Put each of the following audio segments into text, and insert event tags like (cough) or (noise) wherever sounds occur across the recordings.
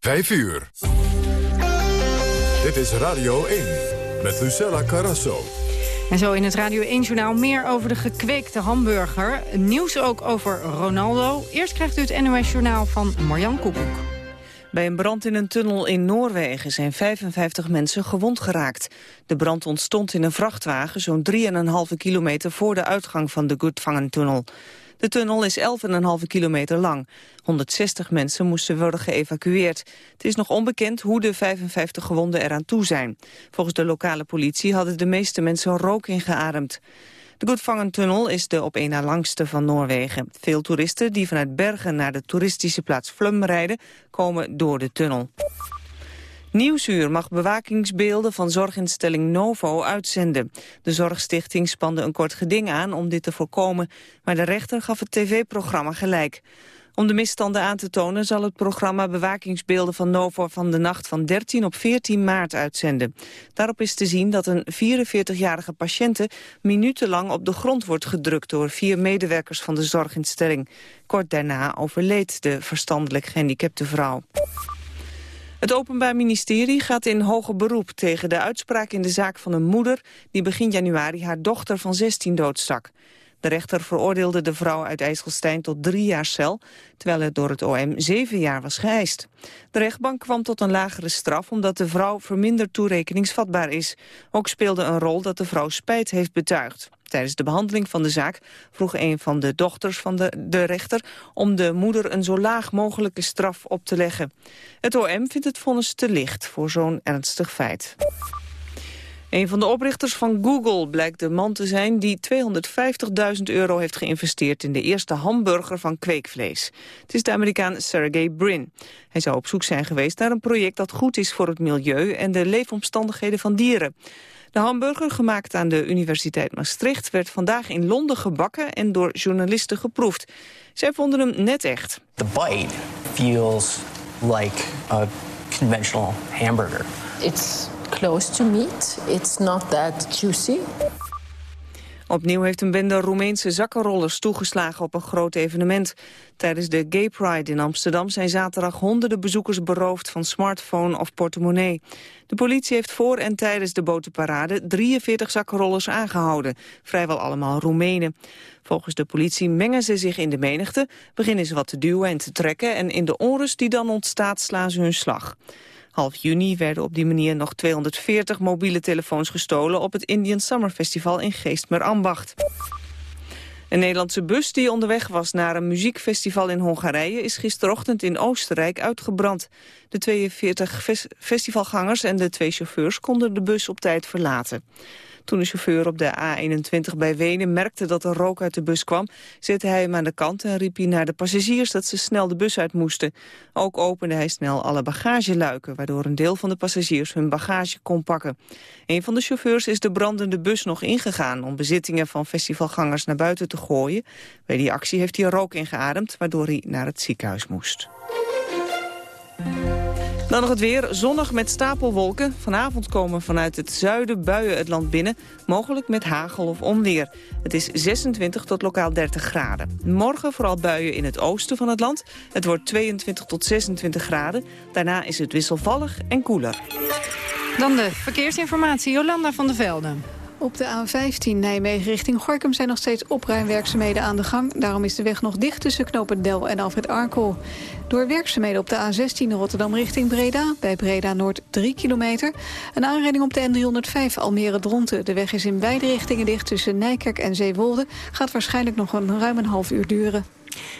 5 uur. Dit is Radio 1 met Lucella Carrasso. En zo in het Radio 1-journaal meer over de gekweekte hamburger. Nieuws ook over Ronaldo. Eerst krijgt u het NOS-journaal van Marjan Koekoek. Bij een brand in een tunnel in Noorwegen zijn 55 mensen gewond geraakt. De brand ontstond in een vrachtwagen zo'n 3,5 kilometer voor de uitgang van de Gudvangen-tunnel. De tunnel is 11,5 kilometer lang. 160 mensen moesten worden geëvacueerd. Het is nog onbekend hoe de 55 gewonden eraan toe zijn. Volgens de lokale politie hadden de meeste mensen rook ingeademd. De Gudvangen-tunnel is de op een na langste van Noorwegen. Veel toeristen die vanuit Bergen naar de toeristische plaats Flum rijden... komen door de tunnel. Nieuwsuur mag bewakingsbeelden van zorginstelling Novo uitzenden. De Zorgstichting spande een kort geding aan om dit te voorkomen, maar de rechter gaf het tv-programma gelijk. Om de misstanden aan te tonen zal het programma bewakingsbeelden van Novo van de nacht van 13 op 14 maart uitzenden. Daarop is te zien dat een 44-jarige patiënte minutenlang op de grond wordt gedrukt door vier medewerkers van de zorginstelling. Kort daarna overleed de verstandelijk gehandicapte vrouw. Het Openbaar Ministerie gaat in hoger beroep tegen de uitspraak in de zaak van een moeder die begin januari haar dochter van 16 doodstak. De rechter veroordeelde de vrouw uit IJsselstein tot drie jaar cel, terwijl het door het OM zeven jaar was geëist. De rechtbank kwam tot een lagere straf omdat de vrouw verminderd toerekeningsvatbaar is. Ook speelde een rol dat de vrouw spijt heeft betuigd. Tijdens de behandeling van de zaak vroeg een van de dochters van de, de rechter om de moeder een zo laag mogelijke straf op te leggen. Het OM vindt het vonnis te licht voor zo'n ernstig feit. Een van de oprichters van Google blijkt de man te zijn die 250.000 euro heeft geïnvesteerd in de eerste hamburger van kweekvlees. Het is de Amerikaan Sergey Brin. Hij zou op zoek zijn geweest naar een project dat goed is voor het milieu en de leefomstandigheden van dieren. De hamburger, gemaakt aan de Universiteit Maastricht, werd vandaag in Londen gebakken en door journalisten geproefd. Zij vonden hem net echt. The bite feels like a conventional hamburger. It's close to meat. It's not that juicy. Opnieuw heeft een bende Roemeense zakkenrollers toegeslagen op een groot evenement. Tijdens de Gay Pride in Amsterdam zijn zaterdag honderden bezoekers beroofd van smartphone of portemonnee. De politie heeft voor en tijdens de botenparade 43 zakkenrollers aangehouden. Vrijwel allemaal Roemenen. Volgens de politie mengen ze zich in de menigte, beginnen ze wat te duwen en te trekken en in de onrust die dan ontstaat slaan ze hun slag. Half juni werden op die manier nog 240 mobiele telefoons gestolen op het Indian Summer Festival in Geestmerambacht. Een Nederlandse bus die onderweg was naar een muziekfestival in Hongarije is gisterochtend in Oostenrijk uitgebrand. De 42 festivalgangers en de twee chauffeurs konden de bus op tijd verlaten. Toen de chauffeur op de A21 bij Wenen merkte dat er rook uit de bus kwam... zette hij hem aan de kant en riep hij naar de passagiers dat ze snel de bus uit moesten. Ook opende hij snel alle bagageluiken... waardoor een deel van de passagiers hun bagage kon pakken. Een van de chauffeurs is de brandende bus nog ingegaan... om bezittingen van festivalgangers naar buiten te gooien. Bij die actie heeft hij rook ingeademd, waardoor hij naar het ziekenhuis moest. Dan nog het weer. Zonnig met stapelwolken. Vanavond komen vanuit het zuiden buien het land binnen. Mogelijk met hagel of onweer. Het is 26 tot lokaal 30 graden. Morgen vooral buien in het oosten van het land. Het wordt 22 tot 26 graden. Daarna is het wisselvallig en koeler. Dan de verkeersinformatie. Jolanda van der Velden. Op de A15 Nijmegen richting Gorkum zijn nog steeds opruimwerkzaamheden aan de gang. Daarom is de weg nog dicht tussen Knopen Del en Alfred Arkel. Door werkzaamheden op de A16 Rotterdam richting Breda. Bij Breda Noord 3 kilometer. Een aanrijding op de N305 Almere-Dronten. De weg is in beide richtingen dicht tussen Nijkerk en Zeewolde. Gaat waarschijnlijk nog een ruim een half uur duren.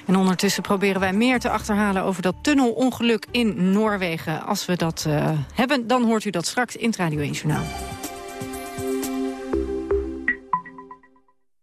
En ondertussen proberen wij meer te achterhalen over dat tunnelongeluk in Noorwegen. Als we dat uh, hebben, dan hoort u dat straks in het Radio 1 Journaal.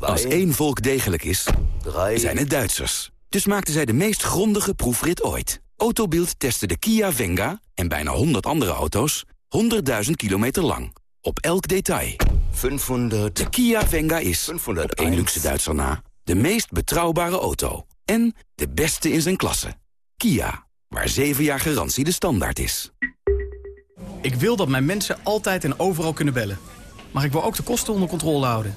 Als één volk degelijk is, zijn het Duitsers. Dus maakten zij de meest grondige proefrit ooit. Autobild testte de Kia Venga en bijna 100 andere auto's... 100.000 kilometer lang. Op elk detail. 500. De Kia Venga is, 500 op één luxe Duitser na, de meest betrouwbare auto. En de beste in zijn klasse. Kia, waar 7 jaar garantie de standaard is. Ik wil dat mijn mensen altijd en overal kunnen bellen. Maar ik wil ook de kosten onder controle houden.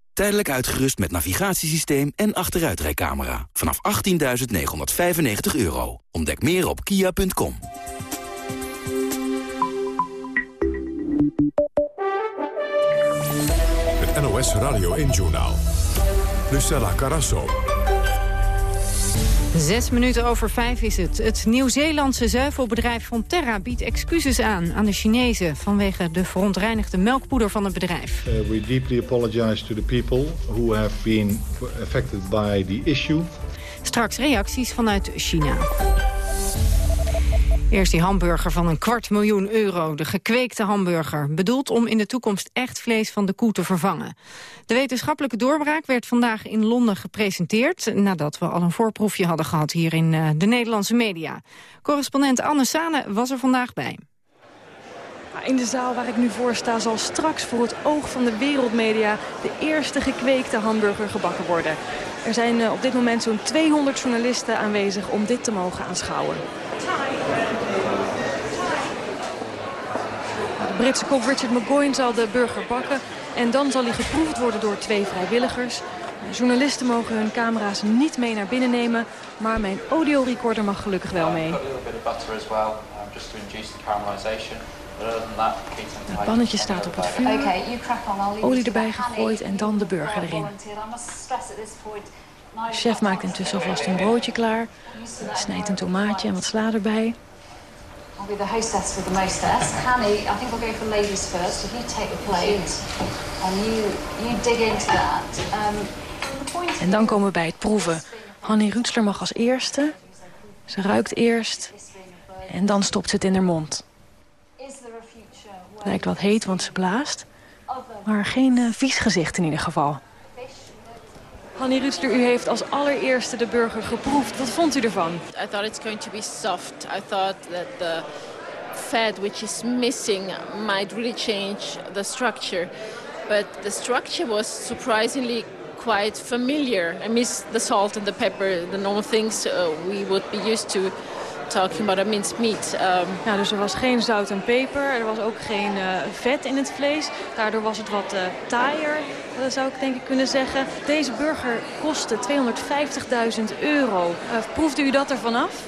Tijdelijk uitgerust met navigatiesysteem en achteruitrijcamera. Vanaf 18.995 euro. Ontdek meer op kia.com. Het NOS Radio 1-journaal. Lucella Carasso. Zes minuten over vijf is het. Het Nieuw-Zeelandse zuivelbedrijf Fonterra biedt excuses aan aan de Chinezen vanwege de verontreinigde melkpoeder van het bedrijf. Uh, we deeply apologize to the people who have been affected by the issue. Straks reacties vanuit China. Eerst die hamburger van een kwart miljoen euro. De gekweekte hamburger. Bedoeld om in de toekomst echt vlees van de koe te vervangen. De wetenschappelijke doorbraak werd vandaag in Londen gepresenteerd... nadat we al een voorproefje hadden gehad hier in uh, de Nederlandse media. Correspondent Anne Sane was er vandaag bij. In de zaal waar ik nu voor sta zal straks voor het oog van de wereldmedia... de eerste gekweekte hamburger gebakken worden. Er zijn uh, op dit moment zo'n 200 journalisten aanwezig om dit te mogen aanschouwen. De Britse kok Richard McGowan zal de burger bakken. En dan zal hij geproefd worden door twee vrijwilligers. Journalisten mogen hun camera's niet mee naar binnen nemen. Maar mijn audiorecorder mag gelukkig wel mee. Het pannetje staat op het vuur. Olie erbij gegooid en dan de burger erin. De chef maakt intussen alvast een broodje klaar. Snijdt een tomaatje en wat sla erbij. I'll be the hostess with the mostess. Hanny, I think we'll go for ladies first. If you take the plate and you, you dig into that. Um, en dan komen we bij het proeven. Hanny Rutsler mag als eerste. Ze ruikt eerst. En dan stopt ze het in haar mond. Lijkt wat heet, want ze blaast. Maar geen uh, vies gezicht in ieder geval. Hanny Rutsler, u heeft als allereerste de burger geproefd. Wat vond u ervan? I thought it's going to be soft. I thought that the fat which is missing might really change the structure. But the structure was surprisingly quite familiar. I miss the salt and the pepper, the normal things uh, we would be used to talking about a minced meat. Um... Ja, dus er was geen zout en peper. Er was ook geen uh, vet in het vlees. Daardoor was het wat uh, taaier, dat zou ik denk ik kunnen zeggen. Deze burger kostte 250.000 euro. Uh, proefde u dat ervan af?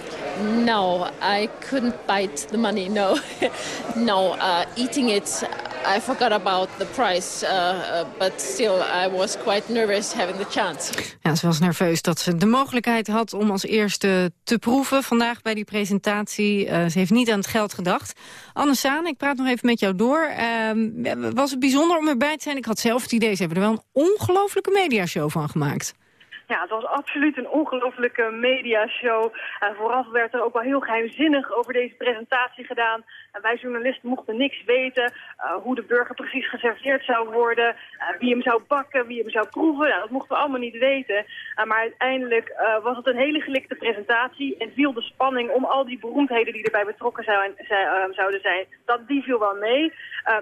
No, I couldn't bite the money, no. (laughs) no, eating it I forgot about the price, uh, uh, but still I was quite nervous having the chance. Ja, ze was nerveus dat ze de mogelijkheid had om als eerste te proeven vandaag bij die presentatie. Uh, ze heeft niet aan het geld gedacht. Anne Saan, ik praat nog even met jou door. Uh, was het bijzonder om erbij te zijn? Ik had zelf het idee, ze hebben er wel een ongelofelijke mediashow van gemaakt. Ja, het was absoluut een ongelofelijke mediashow. Uh, vooraf werd er ook wel heel geheimzinnig over deze presentatie gedaan. Wij journalisten mochten niks weten uh, hoe de burger precies geserveerd zou worden. wie hem zou bakken, wie hem zou proeven. Nou, dat mochten we allemaal niet weten. maar uiteindelijk was het een hele gelikte presentatie. En viel de spanning om al die beroemdheden die erbij betrokken zijn, zouden zijn, dat, die viel wel mee.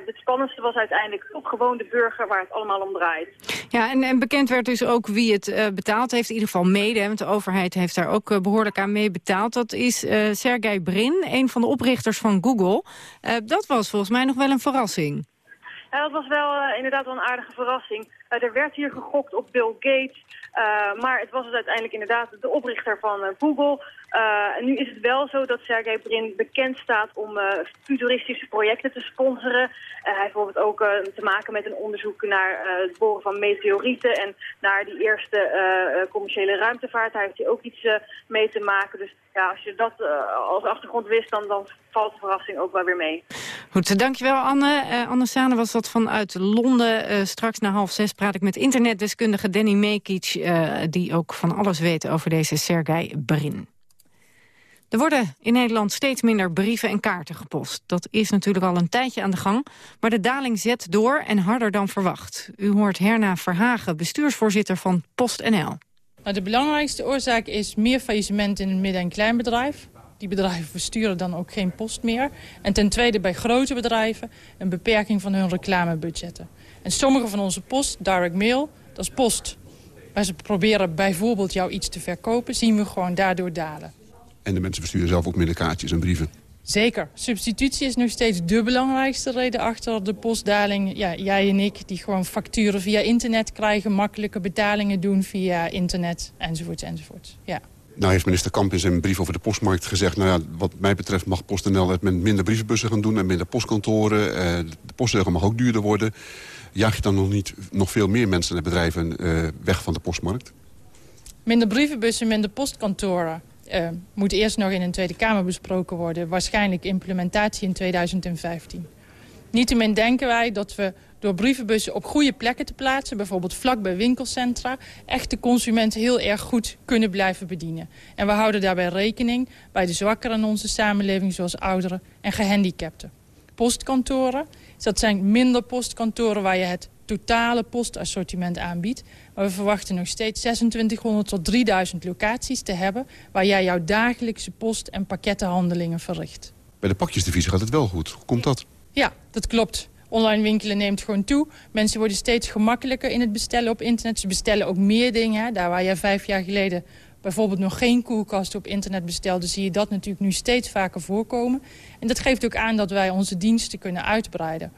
het spannendste was uiteindelijk toch gewoon de burger waar het allemaal om draait. Ja, en, en bekend werd dus ook wie het betaalt heeft. In ieder geval mede, want de overheid heeft daar ook eh, behoorlijk aan mee betaald. Dat is uh, Sergey Brin, een van de oprichters van Google. Uh, dat was volgens mij nog wel een verrassing. Ja, dat was wel uh, inderdaad wel een aardige verrassing. er werd hier gegokt op Bill Gates. maar het was dus uiteindelijk inderdaad de oprichter van Google. En nu is het wel zo dat Sergey Brin bekend staat om futuristische projecten te sponsoren. hij heeft bijvoorbeeld ook te maken met een onderzoek naar het boren van meteorieten en naar die eerste commerciële ruimtevaart. Daar heeft hij ook iets mee te maken. Dus ja, als je dat als achtergrond wist, dan, dan valt de verrassing ook wel weer mee. Goed, dankjewel Anne. Anne Sane was dat vanuit Londen. Straks na half zes praat ik met internetdeskundige Danny Mekic... Die ook van alles weet over deze Sergei Brin. Er worden in Nederland steeds minder brieven en kaarten gepost. Dat is natuurlijk al een tijdje aan de gang. Maar de daling zet door en harder dan verwacht. U hoort Herna Verhagen, bestuursvoorzitter van PostNL. Nou, de belangrijkste oorzaak is meer faillissement in het midden- en kleinbedrijf. Die bedrijven versturen dan ook geen post meer. En ten tweede bij grote bedrijven een beperking van hun reclamebudgetten. En sommige van onze post, direct mail, dat is post. Waar ze proberen bijvoorbeeld jou iets te verkopen, zien we gewoon daardoor dalen. En de mensen versturen zelf ook minder kaartjes en brieven. Zeker. Substitutie is nog steeds de belangrijkste reden achter de postdaling. Ja, jij en ik die gewoon facturen via internet krijgen... makkelijke betalingen doen via internet, enzovoort, enzovoort. Ja. Nou heeft minister Kamp in zijn brief over de postmarkt gezegd... nou ja, wat mij betreft mag PostNL het met minder brievenbussen gaan doen... en minder postkantoren. Eh, de postzegel mag ook duurder worden. Jaag je dan nog niet nog veel meer mensen en bedrijven eh, weg van de postmarkt? Minder brievenbussen, minder postkantoren. Uh, moet eerst nog in een Tweede Kamer besproken worden. Waarschijnlijk implementatie in 2015. Niettemin denken wij dat we door brievenbussen op goede plekken te plaatsen... bijvoorbeeld vlak bij winkelcentra... echt de consument heel erg goed kunnen blijven bedienen. En we houden daarbij rekening bij de zwakkeren in onze samenleving... zoals ouderen en gehandicapten. Postkantoren, dat zijn minder postkantoren... waar je het totale postassortiment aanbiedt. Maar we verwachten nog steeds 2600 tot 3000 locaties te hebben... waar jij jouw dagelijkse post- en pakkettenhandelingen verricht. Bij de pakjesdivisie gaat het wel goed. Hoe komt dat? Ja, dat klopt. Online winkelen neemt gewoon toe. Mensen worden steeds gemakkelijker in het bestellen op internet. Ze bestellen ook meer dingen. Daar waar je vijf jaar geleden bijvoorbeeld nog geen koelkast op internet bestelde... zie je dat natuurlijk nu steeds vaker voorkomen. En dat geeft ook aan dat wij onze diensten kunnen uitbreiden.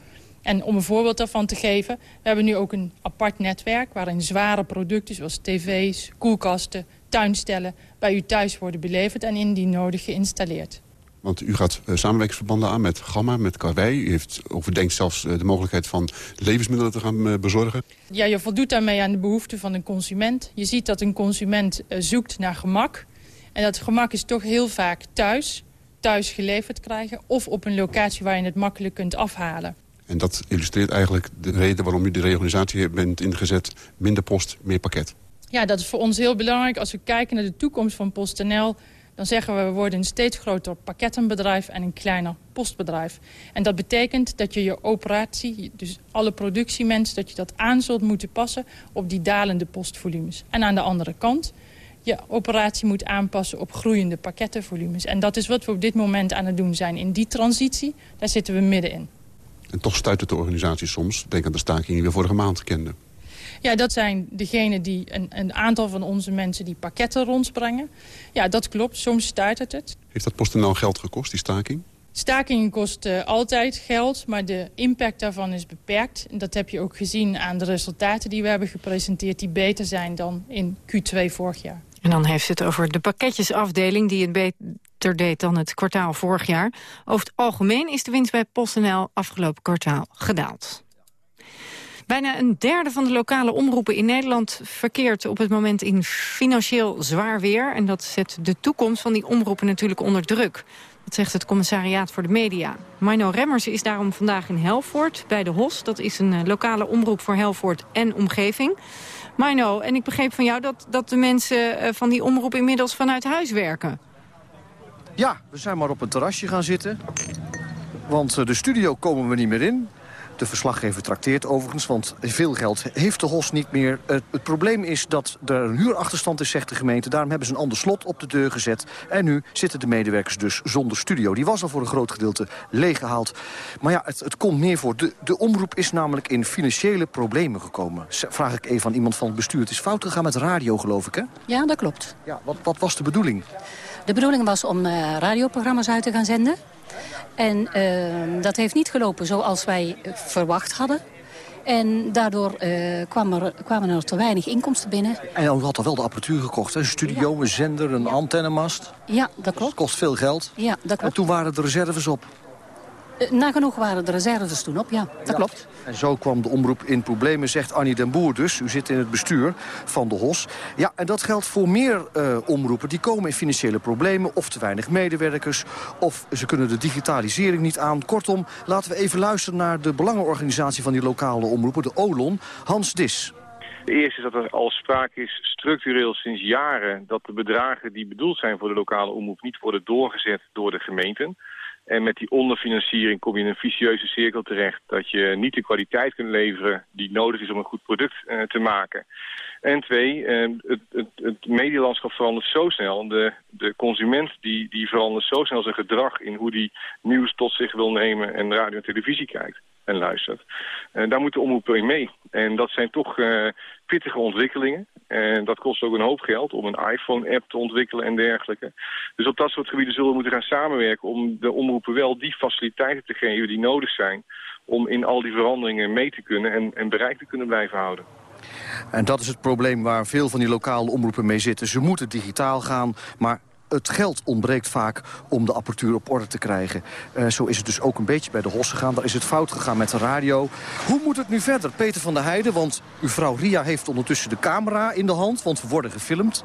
En om een voorbeeld daarvan te geven... we hebben nu ook een apart netwerk... waarin zware producten zoals tv's, koelkasten, tuinstellen... bij u thuis worden beleverd en indien nodig geïnstalleerd. Want u gaat uh, samenwerkingsverbanden aan met Gamma, met Karwei. U heeft overdenkt zelfs uh, de mogelijkheid van levensmiddelen te gaan uh, bezorgen. Ja, je voldoet daarmee aan de behoeften van een consument. Je ziet dat een consument zoekt naar gemak. En dat gemak is toch heel vaak thuis, thuis geleverd krijgen... of op een locatie waar je het makkelijk kunt afhalen. En dat illustreert eigenlijk de reden waarom u de reorganisatie bent ingezet. Minder post, meer pakket. Ja, dat is voor ons heel belangrijk. Als we kijken naar de toekomst van PostNL dan zeggen we we worden een steeds groter pakkettenbedrijf en een kleiner postbedrijf. En dat betekent dat je je operatie, dus alle productiemensen, dat je dat aan zult moeten passen op die dalende postvolumes. En aan de andere kant, je operatie moet aanpassen op groeiende pakkettenvolumes. En dat is wat we op dit moment aan het doen zijn. In die transitie, daar zitten we middenin. En toch stuit het de organisatie soms, denk aan de staking die we vorige maand kenden. Ja, dat zijn degenen die een, een aantal van onze mensen die pakketten rondbrengen. Ja, dat klopt. Soms stuit het het. Heeft dat PostNL geld gekost, die staking? Stakingen kosten altijd geld, maar de impact daarvan is beperkt. En dat heb je ook gezien aan de resultaten die we hebben gepresenteerd... die beter zijn dan in Q2 vorig jaar. En dan heeft het over de pakketjesafdeling die het deed dan het kwartaal vorig jaar. Over het algemeen is de winst bij PostNL afgelopen kwartaal gedaald. Bijna een derde van de lokale omroepen in Nederland verkeert op het moment in financieel zwaar weer. En dat zet de toekomst van die omroepen natuurlijk onder druk. Dat zegt het commissariaat voor de media. Mino Remmers is daarom vandaag in Helvoort bij de HOS. Dat is een eh, lokale omroep voor Helvoort en omgeving. Mino, en ik begreep van jou dat, dat de mensen eh, van die omroep inmiddels vanuit huis werken. Ja, we zijn maar op een terrasje gaan zitten. Want eh, de studio komen we niet meer in. De verslaggever trakteert overigens, want veel geld heeft de HOS niet meer. Het, het, probleem is dat er een huurachterstand is, zegt de gemeente. Daarom hebben ze een ander slot op de deur gezet. En nu zitten de medewerkers dus zonder studio. Die was al voor een groot gedeelte leeggehaald. Maar ja, het, het komt meer voor. De, de omroep is namelijk in financiële problemen gekomen. Vraag ik even aan iemand van het bestuur. Het is fout gegaan met radio, geloof ik, hè? Ja, dat klopt. Ja, wat, wat was de bedoeling? De bedoeling was om uh, radioprogramma's uit te gaan zenden. En uh, dat heeft niet gelopen zoals wij verwacht hadden. En daardoor uh, kwam er, kwamen er te weinig inkomsten binnen. En u had al wel de apparatuur gekocht, een studio, een zender, een antennemast. Ja, dat klopt. Dat kost veel geld. Ja, dat klopt. En toen waren de reserves op. Uh, nagenoeg waren de reserves toen op, ja. Dat ja. klopt. En zo kwam de omroep in problemen, zegt Annie den Boer dus. U zit in het bestuur van de HOS. Ja, en dat geldt voor meer uh, omroepen. Die komen in financiële problemen, of te weinig medewerkers... of ze kunnen de digitalisering niet aan. Kortom, laten we even luisteren naar de belangenorganisatie... van die lokale omroepen, de OLON, Hans Dis. De eerste is dat er al sprake is structureel sinds jaren... dat de bedragen die bedoeld zijn voor de lokale omroep... niet worden doorgezet door de gemeenten... En met die onderfinanciering kom je in een vicieuze cirkel terecht. Dat je niet de kwaliteit kunt leveren die nodig is om een goed product uh, te maken. En twee, uh, het, het, het medielandschap verandert zo snel. De, de consument die, die verandert zo snel zijn gedrag in hoe die nieuws tot zich wil nemen en radio en televisie kijkt en luistert. Daar moet de omroep mee. En dat zijn toch uh, pittige ontwikkelingen. En dat kost ook een hoop geld om een iPhone-app te ontwikkelen en dergelijke. Dus op dat soort gebieden zullen we moeten gaan samenwerken... om de omroepen wel die faciliteiten te geven die nodig zijn... om in al die veranderingen mee te kunnen en, en bereik te kunnen blijven houden. En dat is het probleem waar veel van die lokale omroepen mee zitten. Ze moeten digitaal gaan, maar het geld ontbreekt vaak om de apparatuur op orde te krijgen. Uh, zo is het dus ook een beetje bij de HOS gegaan. Daar is het fout gegaan met de radio. Hoe moet het nu verder, Peter van der Heijden? Want uw vrouw Ria heeft ondertussen de camera in de hand, want we worden gefilmd.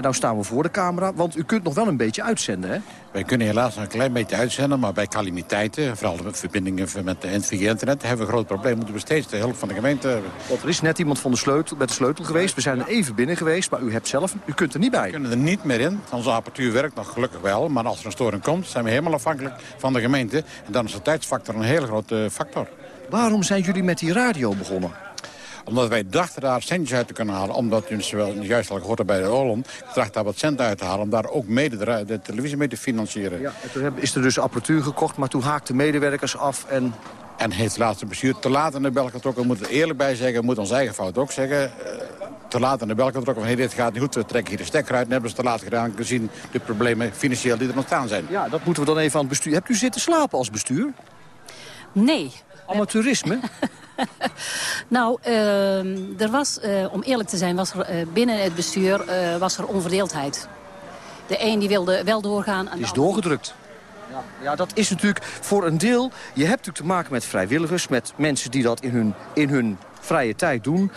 Nou staan we voor de camera, want u kunt nog wel een beetje uitzenden, hè? Wij kunnen helaas nog een klein beetje uitzenden, maar bij calamiteiten... vooral met verbindingen met de NVG-internet... hebben we een groot probleem. Moeten we steeds de hulp van de gemeente hebben. Want er is net iemand van de sleutel, met de sleutel geweest. We zijn er even binnen geweest, maar u hebt zelf... U kunt er niet bij. We kunnen er niet meer in. Onze apparatuur werkt nog gelukkig wel. Maar als er een storing komt, zijn we helemaal afhankelijk van de gemeente. En dan is de tijdsfactor een hele grote factor. Waarom zijn jullie met die radio begonnen? Omdat wij dachten daar centjes uit te kunnen halen. Omdat, wel, juist al gehoord bij de Holland, dacht daar wat cent uit te halen. Om daar ook mede de, de televisie mee te financieren. Ja, en toen is er dus apparatuur gekocht, maar toen haakten medewerkers af en... En heeft het laatste bestuur te laat in de bel getrokken. We moeten er eerlijk bij zeggen, we moeten ons eigen fout ook zeggen. te laat in de bel getrokken van hey, dit gaat niet goed, we trekken hier de stekker uit. En hebben ze te laat gedaan gezien de problemen financieel die er ontstaan zijn. Ja, dat moeten we dan even aan het bestuur. Hebt u zitten slapen als bestuur? Nee. Amateurisme? (laughs) (laughs) nou, uh, er was, uh, om eerlijk te zijn, was er uh, binnen het bestuur was er onverdeeldheid. De een die wilde wel doorgaan. Het is doorgedrukt. Ja, ja, dat is natuurlijk voor een deel... Je hebt natuurlijk te maken met vrijwilligers, met mensen die dat in hun, in hun vrije tijd doen.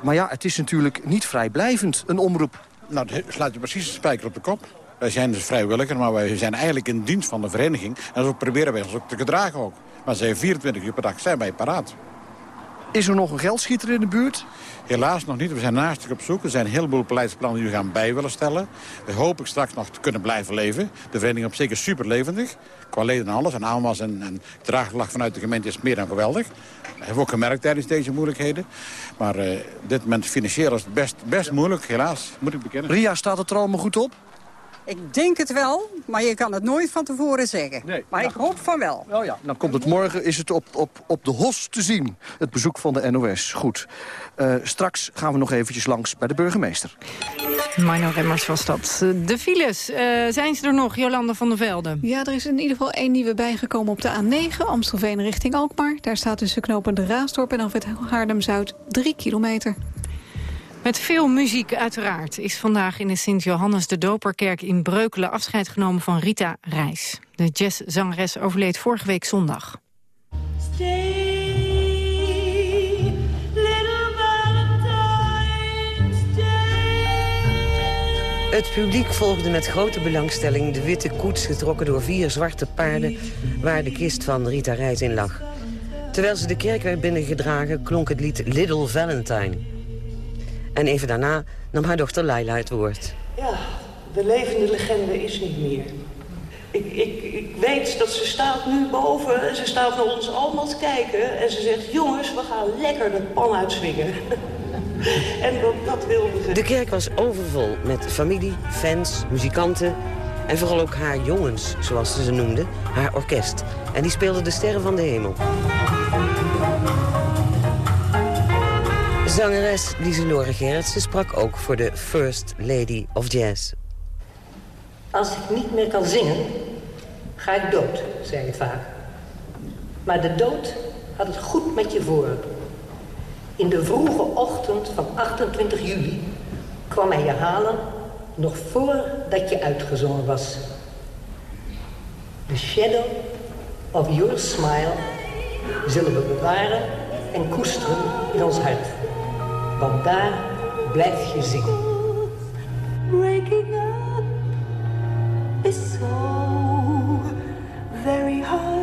maar ja, het is natuurlijk niet vrijblijvend, een omroep. Nou, slaat je precies de spijker op de kop. Wij zijn dus vrijwilliger, maar wij zijn eigenlijk in dienst van de vereniging. En zo proberen wij ons ook te gedragen ook. Maar ze 24 uur per dag zijn wij paraat. Is er nog een geldschieter in de buurt? Helaas nog niet. We zijn naast op zoek. Er zijn een heleboel beleidsplannen die we gaan bij willen stellen. We hopen straks nog te kunnen blijven leven. De vereniging op zich is super levendig. Qua leden en alles. En aanwas en, en draaglag vanuit de gemeente is meer dan geweldig. Dat hebben we ook gemerkt tijdens deze moeilijkheden. Maar uh, dit moment financieel is het best, best moeilijk, helaas. Moet ik bekennen. Ria, staat het er allemaal goed op? Ik denk het wel, maar je kan het nooit van tevoren zeggen. Nee, maar ik hoop van wel. Oh ja. Dan komt het morgen, is het op, op, op de HOS te zien. Het bezoek van de NOS. Goed. Uh, straks gaan we nog eventjes langs bij de burgemeester. Mino Remmers was dat. De files, uh, zijn ze er nog, Jolanda van der Velde? Ja, er is in ieder geval één nieuwe bijgekomen op de A9, Amstelveen richting Alkmaar. Daar staat tussen knopen de Raasdorp en het Haarlem-Zuid 3 kilometer. Met veel muziek uiteraard is vandaag in de Sint-Johannes de Doperkerk in Breukelen afscheid genomen van Rita Reis. De jazzzangeres overleed vorige week zondag. Het publiek volgde met grote belangstelling de witte koets... getrokken door vier zwarte paarden waar de kist van Rita Reis in lag. Terwijl ze de kerk werd binnengedragen klonk het lied Little Valentine... En even daarna nam haar dochter Laila het woord. Ja, de levende legende is niet meer. Ik, ik, ik weet dat ze staat nu boven en ze staat naar ons allemaal te kijken. En ze zegt, jongens, we gaan lekker de pan uitswingen. (laughs) en dat, dat wilde ze. De kerk was overvol met familie, fans, muzikanten... en vooral ook haar jongens, zoals ze ze noemde, haar orkest. En die speelden de sterren van de hemel. Zangeres Lieselore Gerritsen sprak ook voor de First Lady of Jazz. Als ik niet meer kan zingen, ga ik dood, zei je vaak. Maar de dood had het goed met je voor. In de vroege ochtend van 28 juli kwam hij je halen nog voordat je uitgezongen was. The shadow of your smile zullen we bewaren en koesteren in ons hart. Want daar blijf je zingen. Breaking up is so very hard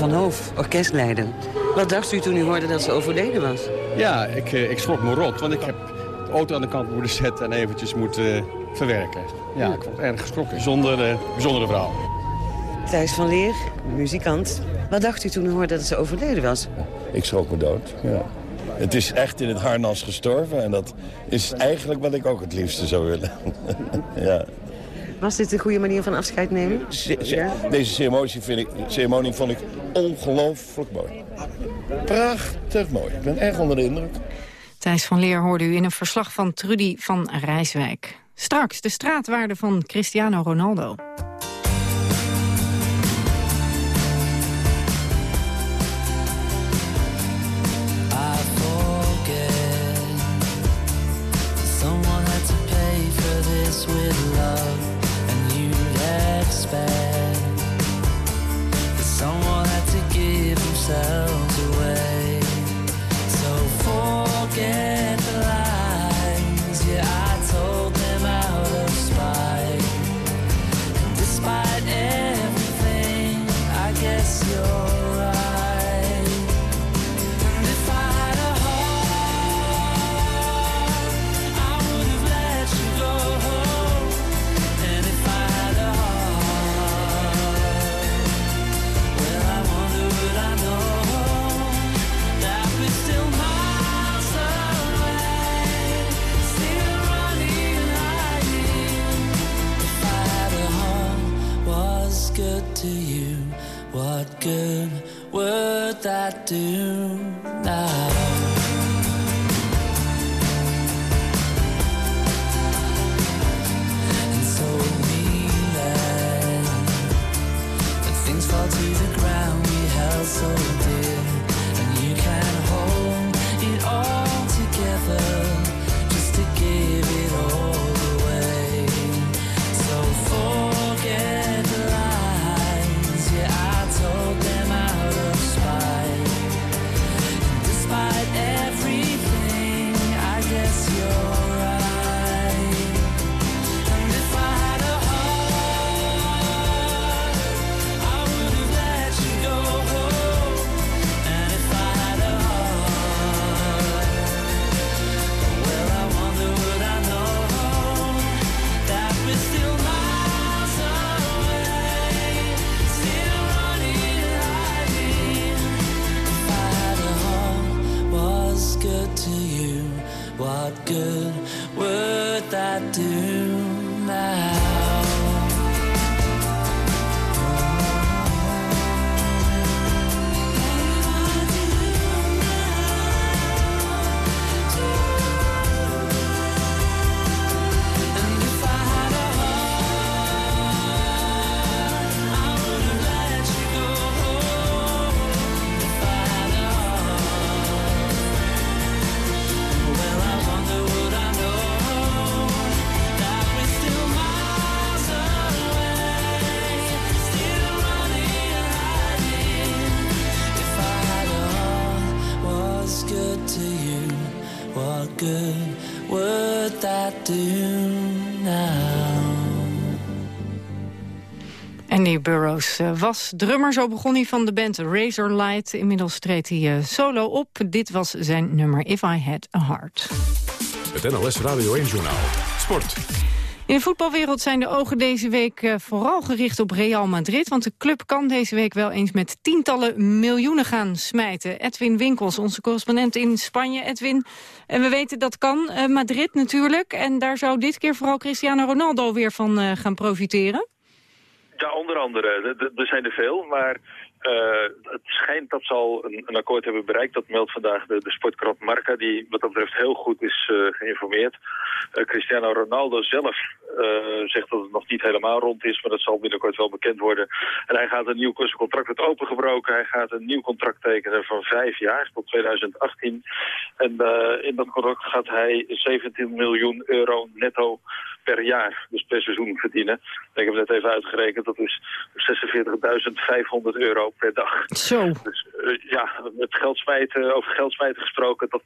van Hoof, orkestleider. Wat dacht u toen u hoorde dat ze overleden was? Ja, ik, eh, ik schrok me rot, want ik heb de auto aan de kant moeten zetten en eventjes moeten eh, verwerken. Ja, ik vond het erg geschrokken. Bijzonder, eh, bijzondere vrouw. Thijs van Leer, muzikant. Wat dacht u toen u hoorde dat ze overleden was? Ik schrok me dood, ja. Het is echt in het harnas gestorven en dat is eigenlijk wat ik ook het liefste zou willen. (laughs) ja. Was dit een goede manier van afscheid nemen? Ce- Deze ceremonie, vind ik, ceremonie vond ik ongelooflijk mooi. Prachtig mooi. Ik ben erg onder de indruk. Thijs van Leer hoorde u in een verslag van Trudy van Rijswijk. Straks de straatwaarde van Cristiano Ronaldo. That Eh, was drummer, zo begon hij van de band Razorlight. Inmiddels treedt hij eh, solo op. Dit was zijn nummer If I Had A Heart. Het NLS Radio 1-journaal. Sport. In de voetbalwereld zijn de ogen deze week eh, vooral gericht op Real Madrid. Want de club kan deze week wel eens met tientallen miljoenen gaan smijten. Edwin Winkels, onze correspondent in Spanje. Edwin, en we weten dat kan. Madrid natuurlijk. En daar zou dit keer vooral Cristiano Ronaldo weer van gaan profiteren. Ja, onder andere. Er- Er zijn er veel, maar eh, het schijnt dat ze al een, akkoord hebben bereikt. Dat meldt vandaag de, de sportkrant Marca, die wat dat betreft heel goed is eh, geïnformeerd. Eh, Cristiano Ronaldo zelf eh, zegt dat het nog niet helemaal rond is, maar dat zal binnenkort wel bekend worden. En hij gaat een nieuw contract wordt opengebroken. Hij gaat een nieuw contract tekenen van vijf jaar tot 2018. En eh, in dat contract gaat hij 17 miljoen euro netto per jaar, dus per seizoen verdienen. Ik heb net even uitgerekend, dat is 46.500 euro per dag. Zo. Dus eh, ja, het geld smijten, over geld smijten gesproken, dat,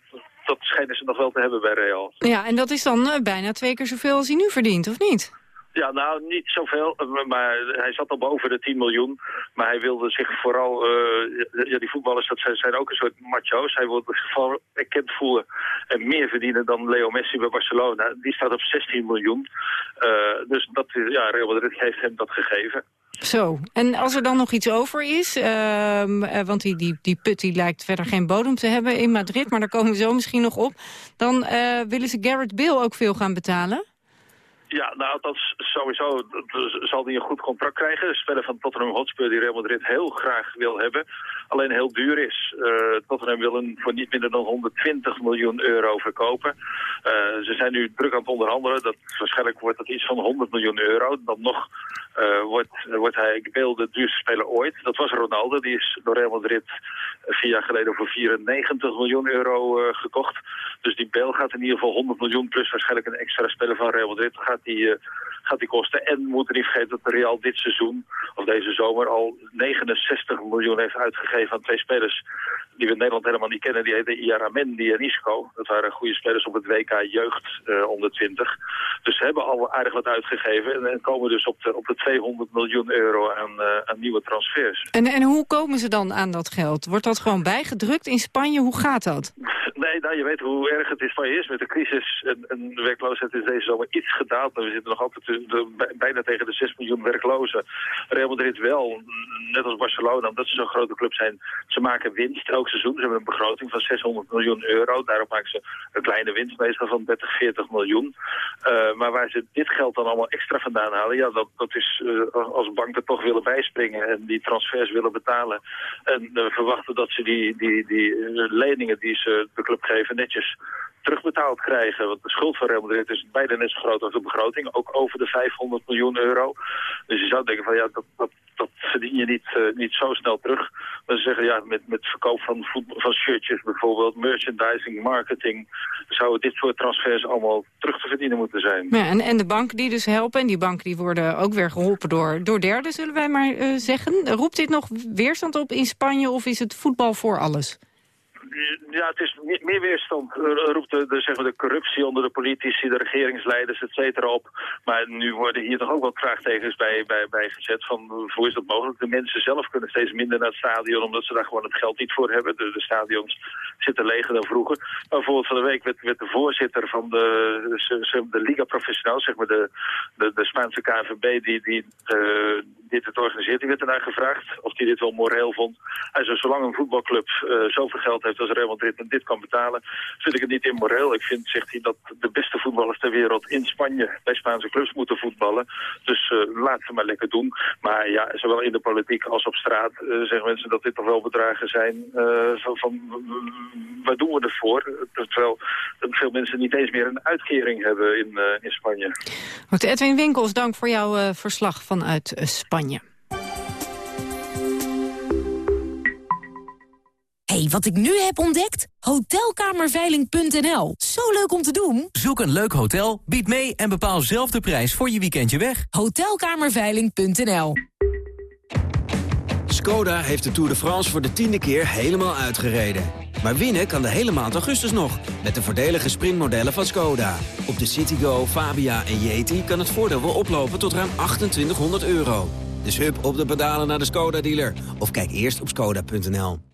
dat schijnen ze nog wel te hebben bij Real. Ja, en dat is dan eh, bijna twee keer zoveel als hij nu verdient, of niet? Ja, nou, niet zoveel, eh, maar hij zat al boven de 10 miljoen. Maar hij wilde zich vooral, eh, ja, die voetballers, dat zijn, ook een soort macho's. Hij wilde zich vooral erkend voelen en meer verdienen dan Leo Messi bij Barcelona. Die staat op 16 miljoen. Eh, dus dat, ja, Real Madrid heeft hem dat gegeven. Zo, en als er dan nog iets over is, ehm, eh, want die, die, die put lijkt verder geen bodem te hebben in Madrid, maar daar komen we zo misschien nog op, dan willen ze Garrett Bill ook veel gaan betalen? Ja, nou, dat is sowieso zal hij een goed contract krijgen. Speler van Tottenham Hotspur die Real Madrid heel graag wil hebben. Alleen heel duur is. Eh, Tottenham wil hem voor niet minder dan 120 miljoen euro verkopen. Eh, ze zijn nu druk aan het onderhandelen. Dat, waarschijnlijk wordt dat iets van 100 miljoen euro. Dan nog eh, wordt, wordt hij Bale de duurste speler ooit. Dat was Ronaldo. Die is door Real Madrid vier jaar geleden voor 94 miljoen euro gekocht. Dus die Bale gaat in ieder geval 100 miljoen plus waarschijnlijk een extra speler van Real Madrid gaat die, gaat die kosten. En we moeten niet vergeten dat de Real dit seizoen, of deze zomer, al 69 miljoen heeft uitgegeven aan twee spelers die we in Nederland helemaal niet kennen. Die heten Iaramendi en Isco. Dat waren goede spelers op het WK Jeugd eh, onder 20. Dus ze hebben al aardig wat uitgegeven en, en komen dus op de, op de 200 miljoen euro aan, eh, aan nieuwe transfers. En, en hoe komen ze dan aan dat geld? Wordt dat gewoon bijgedrukt in Spanje? Hoe gaat dat? Nee, nou, je weet hoe erg het in Spanje is met de crisis. En, en de werkloosheid is deze zomer iets gedaald. Maar we zitten nog altijd de- de- bij- bijna tegen de 6 miljoen werklozen. Real Madrid wel, net als Barcelona, omdat ze zo'n grote club zijn. Ze maken winst seizoen. Ze hebben een begroting van 600 miljoen euro. Daarop maken ze een kleine winst meestal van 30, 40 miljoen. Eh, maar waar ze dit geld dan allemaal extra vandaan halen... ja, dat, dat is eh, als- als bank er toch willen bijspringen en die transfers willen betalen. En eh, verwachten dat ze die, die, die leningen die ze de club geven netjes terugbetaald krijgen. Want de schuld van Real Madrid is bijna net zo groot als de begroting. Ook over de 500 miljoen euro. Dus je zou denken van ja, dat, dat, dat verdien je niet, niet zo snel terug. Maar ze zeggen ja, met, met verkoop van, voetbal, van shirtjes bijvoorbeeld, merchandising, marketing, zouden dit soort transfers allemaal terug te verdienen moeten zijn. Ja, en, en de banken die dus helpen, en die banken die worden ook weer geholpen door, door derden, zullen wij maar eh, zeggen. Roept dit nog weerstand op in Spanje of is het voetbal voor alles? Ja, het is meer, weerstand. eh, roept de, de, zeg maar de corruptie onder de politici, de regeringsleiders, et cetera op. Maar nu worden hier toch ook wat vraagtekens bij, bij, bij gezet van hoe is dat mogelijk? De mensen zelf kunnen steeds minder naar het stadion omdat ze daar gewoon het geld niet voor hebben. De, de stadions zitten leger dan vroeger. Maar bijvoorbeeld van de week werd, de voorzitter van de, ze- de Liga Professional, zeg maar de, de, de Spaanse KNVB, die, die eh, dit het organiseert, die werd ernaar gevraagd of hij dit wel moreel vond. Hij zei, zolang een voetbalclub eh, zoveel geld heeft als Real Madrid en dit kan betalen, vind ik het niet immoreel. Ik vind, zegt hij, dat de beste voetballers ter wereld in Spanje bij Spaanse clubs moeten voetballen. Dus eh, laat ze maar lekker doen. Maar ja, zowel in de politiek als op straat eh, zeggen mensen dat dit toch wel bedragen zijn eh, van, van waar doen we het voor? Terwijl veel mensen niet eens meer een uitkering hebben in, in Spanje. Goed, Edwin Winkels, dank voor jouw verslag vanuit Spanje. Hey, wat ik nu heb ontdekt? Hotelkamerveiling.nl. Zo leuk om te doen. Zoek een leuk hotel, bied mee en bepaal zelf de prijs voor je weekendje weg. Hotelkamerveiling.nl. Skoda heeft de Tour de France voor de tiende keer helemaal uitgereden. Maar winnen kan de hele maand augustus nog, met de voordelige sprintmodellen van Skoda. Op de Citigo, Fabia en Yeti kan het voordeel wel oplopen tot ruim 2800 euro. Dus hup op de pedalen naar de Skoda-dealer. Of kijk eerst op skoda.nl.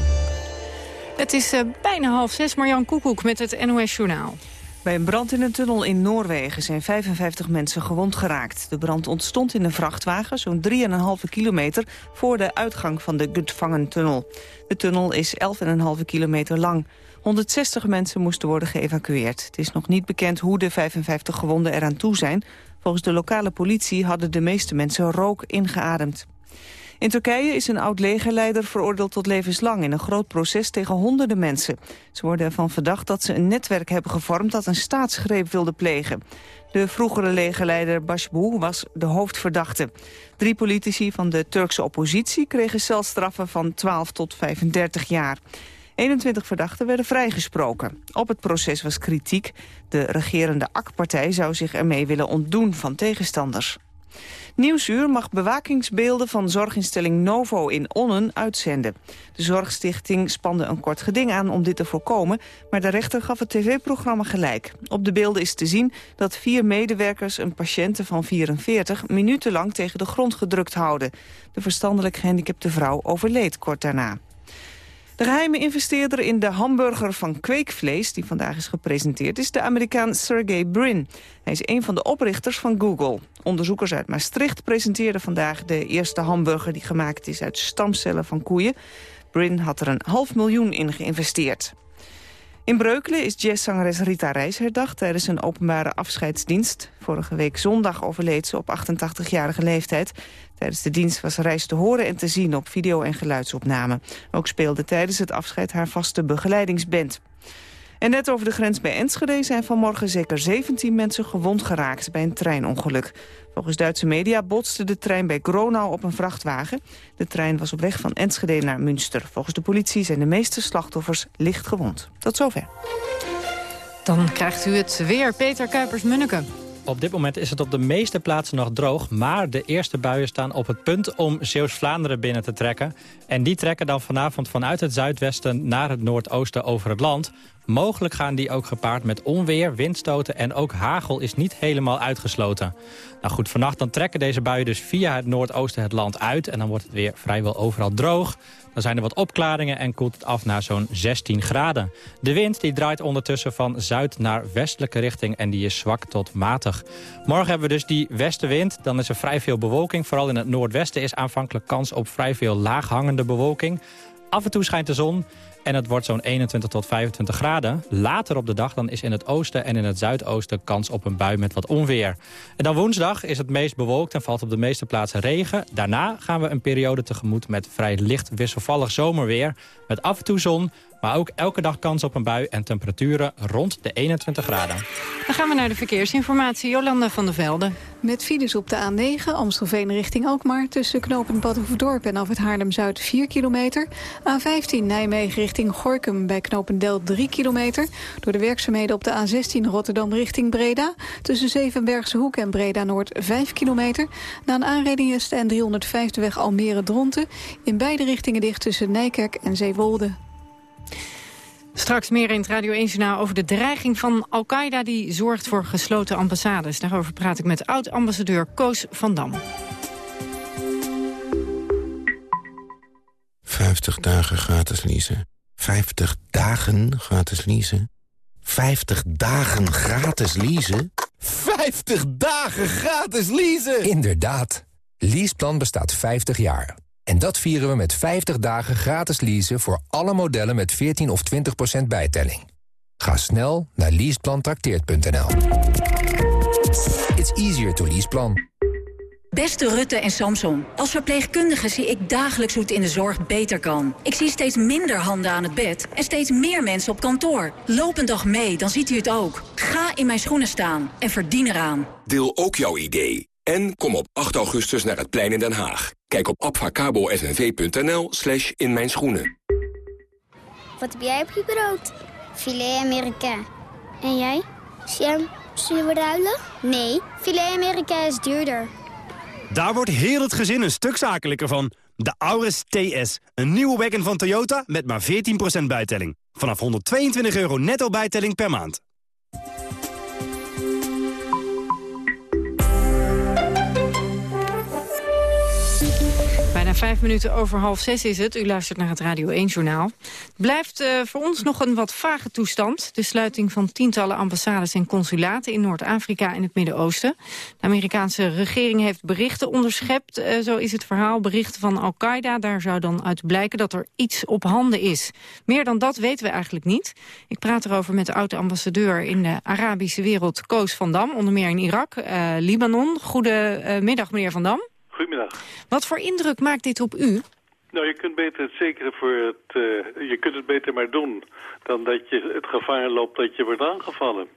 Het is eh, bijna half zes, Marjan Koekoek met het NOS Journaal. Bij een brand in een tunnel in Noorwegen zijn 55 mensen gewond geraakt. De brand ontstond in een vrachtwagen, zo'n 3,5 kilometer... voor de uitgang van de Gudvangen-tunnel. De tunnel is 11,5 kilometer lang. 160 mensen moesten worden geëvacueerd. Het is nog niet bekend hoe de 55 gewonden eraan toe zijn. Volgens de lokale politie hadden de meeste mensen rook ingeademd. In Turkije is een oud-legerleider veroordeeld tot levenslang... in een groot proces tegen honderden mensen. Ze worden ervan verdacht dat ze een netwerk hebben gevormd... dat een staatsgreep wilde plegen. De vroegere legerleider Başbuğ was de hoofdverdachte. Drie politici van de Turkse oppositie kregen celstraffen van 12 tot 35 jaar. 21 verdachten werden vrijgesproken. Op het proces was kritiek. De regerende AK-partij zou zich ermee willen ontdoen van tegenstanders. Nieuwsuur mag bewakingsbeelden van zorginstelling Novo in Onnen uitzenden. De Zorgstichting spande een kort geding aan om dit te voorkomen... maar de rechter gaf het tv-programma gelijk. Op de beelden is te zien dat vier medewerkers een patiënte van 44... minutenlang tegen de grond gedrukt houden. De verstandelijk gehandicapte vrouw overleed kort daarna. De geheime investeerder in de hamburger van kweekvlees... die vandaag is gepresenteerd, is de Amerikaan Sergey Brin. Hij is een van de oprichters van Google. Onderzoekers uit Maastricht presenteerden vandaag de eerste hamburger... die gemaakt is uit stamcellen van koeien. Brin had er een half miljoen in geïnvesteerd. In Breukelen is jazzzangeres Rita Reis herdacht tijdens een openbare afscheidsdienst. Vorige week zondag overleed ze op 88-jarige leeftijd. Tijdens de dienst was Reis te horen en te zien op video- en geluidsopname. Ook speelde tijdens het afscheid haar vaste begeleidingsband. En net over de grens bij Enschede zijn vanmorgen zeker 17 mensen gewond geraakt bij een treinongeluk. Volgens Duitse media botste de trein bij Gronau op een vrachtwagen. De trein was op weg van Enschede naar Münster. Volgens de politie zijn de meeste slachtoffers licht gewond. Tot zover. Dan krijgt u het weer. Peter Kuipers-Munneke. Op dit moment is het op de meeste plaatsen nog droog... maar de eerste buien staan op het punt om Zeeuws-Vlaanderen binnen te trekken. En die trekken dan vanavond vanuit het zuidwesten naar het noordoosten over het land. Mogelijk gaan die ook gepaard met onweer, windstoten en ook hagel is niet helemaal uitgesloten. Nou goed, vannacht dan trekken deze buien dus via het noordoosten het land uit... en dan wordt het weer vrijwel overal droog. Dan zijn er wat opklaringen en koelt het af naar zo'n 16 graden. De wind die draait ondertussen van zuid naar westelijke richting... en die is zwak tot matig. Morgen hebben we dus die westenwind. Dan is er vrij veel bewolking. Vooral in het noordwesten is aanvankelijk kans op vrij veel laaghangende bewolking. Af en toe schijnt de zon en het wordt zo'n 21 tot 25 graden. Later op de dag dan is in het oosten en in het zuidoosten kans op een bui met wat onweer. En dan woensdag is het meest bewolkt en valt op de meeste plaatsen regen. Daarna gaan we een periode tegemoet met vrij licht wisselvallig zomerweer. Met af en toe zon, maar ook elke dag kans op een bui en temperaturen rond de 21 graden. Dan gaan we naar de verkeersinformatie. Jolanda van der Velde. Met files op de A9 Amstelveen richting Alkmaar... tussen knooppunt Badhoevedorp en af het Haarlem-Zuid 4 kilometer. A15 Nijmegen richting Gorkum bij knooppunt Del 3 kilometer. Door de werkzaamheden op de A16 Rotterdam richting Breda. Tussen Zevenbergse Hoek en Breda-Noord 5 kilometer. Na een aanrijding is de N305 de weg Almere-Dronten. In beide richtingen dicht tussen Nijkerk en Zeewolde. Straks meer in het Radio 1 Journaal over de dreiging van Al-Qaeda... die zorgt voor gesloten ambassades. Daarover praat ik met oud-ambassadeur Koos van Dam. 50 dagen gratis leasen. 50 dagen gratis leasen. 50 dagen gratis leasen. 50 dagen gratis leasen! Inderdaad. Leaseplan bestaat 50 jaar. En dat vieren we met 50 dagen gratis leasen voor alle modellen met 14 of 20% bijtelling. Ga snel naar leaseplantrakteert.nl. It's easier to leaseplan. Beste Rutte en Samson, als verpleegkundige zie ik dagelijks hoe het in de zorg beter kan. Ik zie steeds minder handen aan het bed en steeds meer mensen op kantoor. Loop een dag mee, dan ziet u het ook. Ga in mijn schoenen staan en verdien eraan. Deel ook jouw idee. En kom op 8 augustus naar het plein in Den Haag. Kijk op abfacabo.nv.nl slash in mijn schoenen. Wat heb jij op je brood? Filet Amerika. En jij? Sam, zullen we ruilen? Nee, filet Amerika is duurder. Daar wordt heel het gezin een stuk zakelijker van. De Auris TS, een nieuwe wagon van Toyota met maar 14% bijtelling. Vanaf 122 euro netto bijtelling per maand. Vijf minuten over half zes is het. U luistert naar het Radio 1-journaal. Blijft eh, voor ons nog een wat vage toestand. De sluiting van tientallen ambassades en consulaten in Noord-Afrika en het Midden-Oosten. De Amerikaanse regering heeft berichten onderschept. eh, zo is het verhaal. Berichten van Al-Qaeda. Daar zou dan uit blijken dat er iets op handen is. Meer dan dat weten we eigenlijk niet. Ik praat erover met de oude ambassadeur in de Arabische wereld, Koos van Dam. Onder meer in Irak, eh, Libanon. Goedemiddag, meneer Van Dam. Goedemiddag. Wat voor indruk maakt dit op u? Nou, je kunt beter het zekere voor het... eh, je kunt het beter maar doen dan dat je het gevaar loopt dat je wordt aangevallen.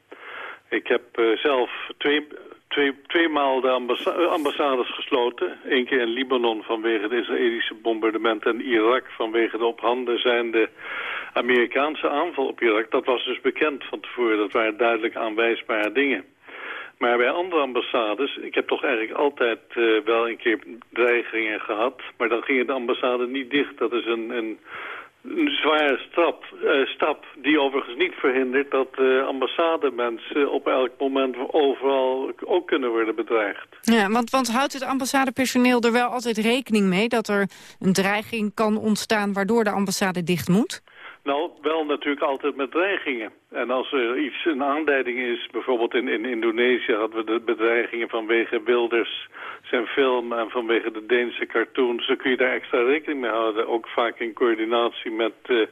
Ik heb eh, zelf twee, twee, tweemaal de ambassa ambassades gesloten. Eén keer in Libanon vanwege het Israëlische bombardement... en Irak vanwege de op handen zijnde Amerikaanse aanval op Irak. Dat was dus bekend van tevoren. Dat waren duidelijk aanwijsbare dingen. Maar bij andere ambassades, ik heb toch eigenlijk altijd eh, wel een keer dreigingen gehad. Maar dan ging de ambassade niet dicht. Dat is een, een, zware stap, eh, stap die overigens niet verhindert dat uh, ambassademensen op elk moment overal ook kunnen worden bedreigd. Ja, want, want houdt het ambassadepersoneel er wel altijd rekening mee dat er een dreiging kan ontstaan waardoor de ambassade dicht moet? Nou, wel natuurlijk altijd met dreigingen. En als er iets een aanleiding is, bijvoorbeeld in, in Indonesië hadden we de bedreigingen vanwege Wilders zijn film en vanwege de Deense cartoons, dan kun je daar extra rekening mee houden. Ook vaak in coördinatie met uh,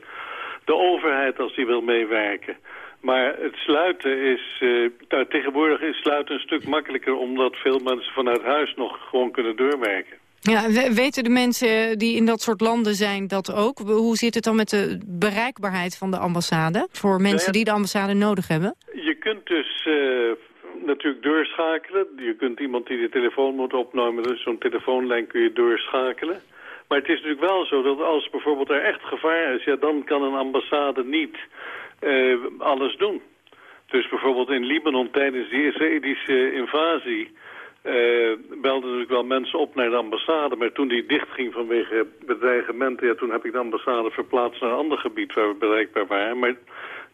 de overheid als die wil meewerken. Maar het sluiten is, uh, tegenwoordig is sluiten een stuk makkelijker omdat veel mensen vanuit huis nog gewoon kunnen doorwerken. Ja, weten de mensen die in dat soort landen zijn dat ook? Hoe zit het dan met de bereikbaarheid van de ambassade... voor mensen die de ambassade nodig hebben? Je kunt dus uh, natuurlijk doorschakelen. Je kunt iemand die de telefoon moet opnemen, dus zo'n telefoonlijn kun je doorschakelen. Maar het is natuurlijk wel zo dat als bijvoorbeeld er echt gevaar is... Ja, dan kan een ambassade niet uh, alles doen. Dus bijvoorbeeld in Libanon tijdens de Israëlische invasie... Uh, belden natuurlijk wel mensen op naar de ambassade. Maar toen die dichtging vanwege bedreigementen... Ja, toen heb ik de ambassade verplaatst naar een ander gebied waar we bereikbaar waren. Maar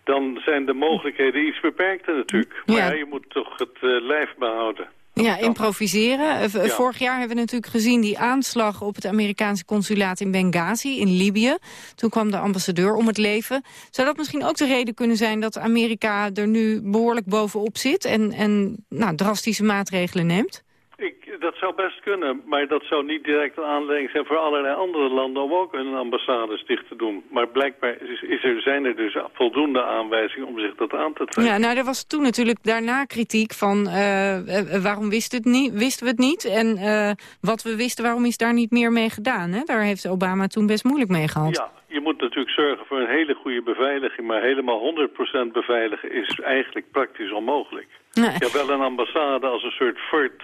dan zijn de mogelijkheden iets beperkter natuurlijk. Maar ja. je moet toch het uh, lijf behouden. Ja, improviseren. Ja. Vorig jaar hebben we natuurlijk gezien die aanslag op het Amerikaanse consulaat in Benghazi in Libië. Toen kwam de ambassadeur om het leven. Zou dat misschien ook de reden kunnen zijn dat Amerika er nu behoorlijk bovenop zit en, en nou, drastische maatregelen neemt? Ik, dat zou best kunnen, maar dat zou niet direct een aanleiding zijn voor allerlei andere landen om ook hun ambassades dicht te doen. Maar blijkbaar is, is er, zijn er dus voldoende aanwijzingen om zich dat aan te trekken. Ja, nou er was toen natuurlijk daarna kritiek van uh, waarom wist het niet, wisten we het niet en uh, wat we wisten, waarom is daar niet meer mee gedaan? Hè? Daar heeft Obama toen best moeilijk mee gehad. Ja, je moet natuurlijk zorgen voor een hele goede beveiliging, maar helemaal 100% beveiligen is eigenlijk praktisch onmogelijk. Nee. Je hebt wel een ambassade als een soort fort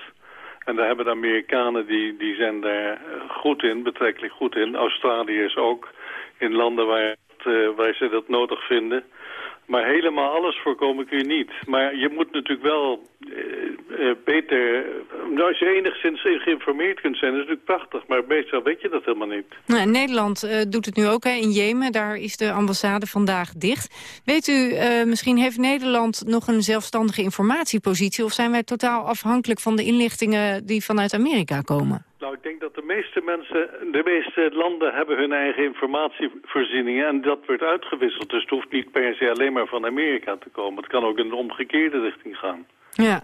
en daar hebben de Amerikanen, die, die zijn daar goed in, betrekkelijk goed in. Australiërs ook, in landen waar, het, uh, waar ze dat nodig vinden. Maar helemaal alles voorkomen kun je niet. Maar je moet natuurlijk wel uh, beter... Nou, als je enigszins geïnformeerd kunt zijn, is het natuurlijk prachtig. Maar meestal weet je dat helemaal niet. Nou, Nederland doet het nu ook hè, in Jemen. Daar is de ambassade vandaag dicht. Weet u, misschien heeft Nederland nog een zelfstandige informatiepositie... of zijn wij totaal afhankelijk van de inlichtingen die vanuit Amerika komen? Nou, ik denk dat de meeste mensen, de meeste landen hebben hun eigen informatievoorzieningen en dat wordt uitgewisseld. Dus het hoeft niet per se alleen maar van Amerika te komen. Het kan ook in de omgekeerde richting gaan. Ja,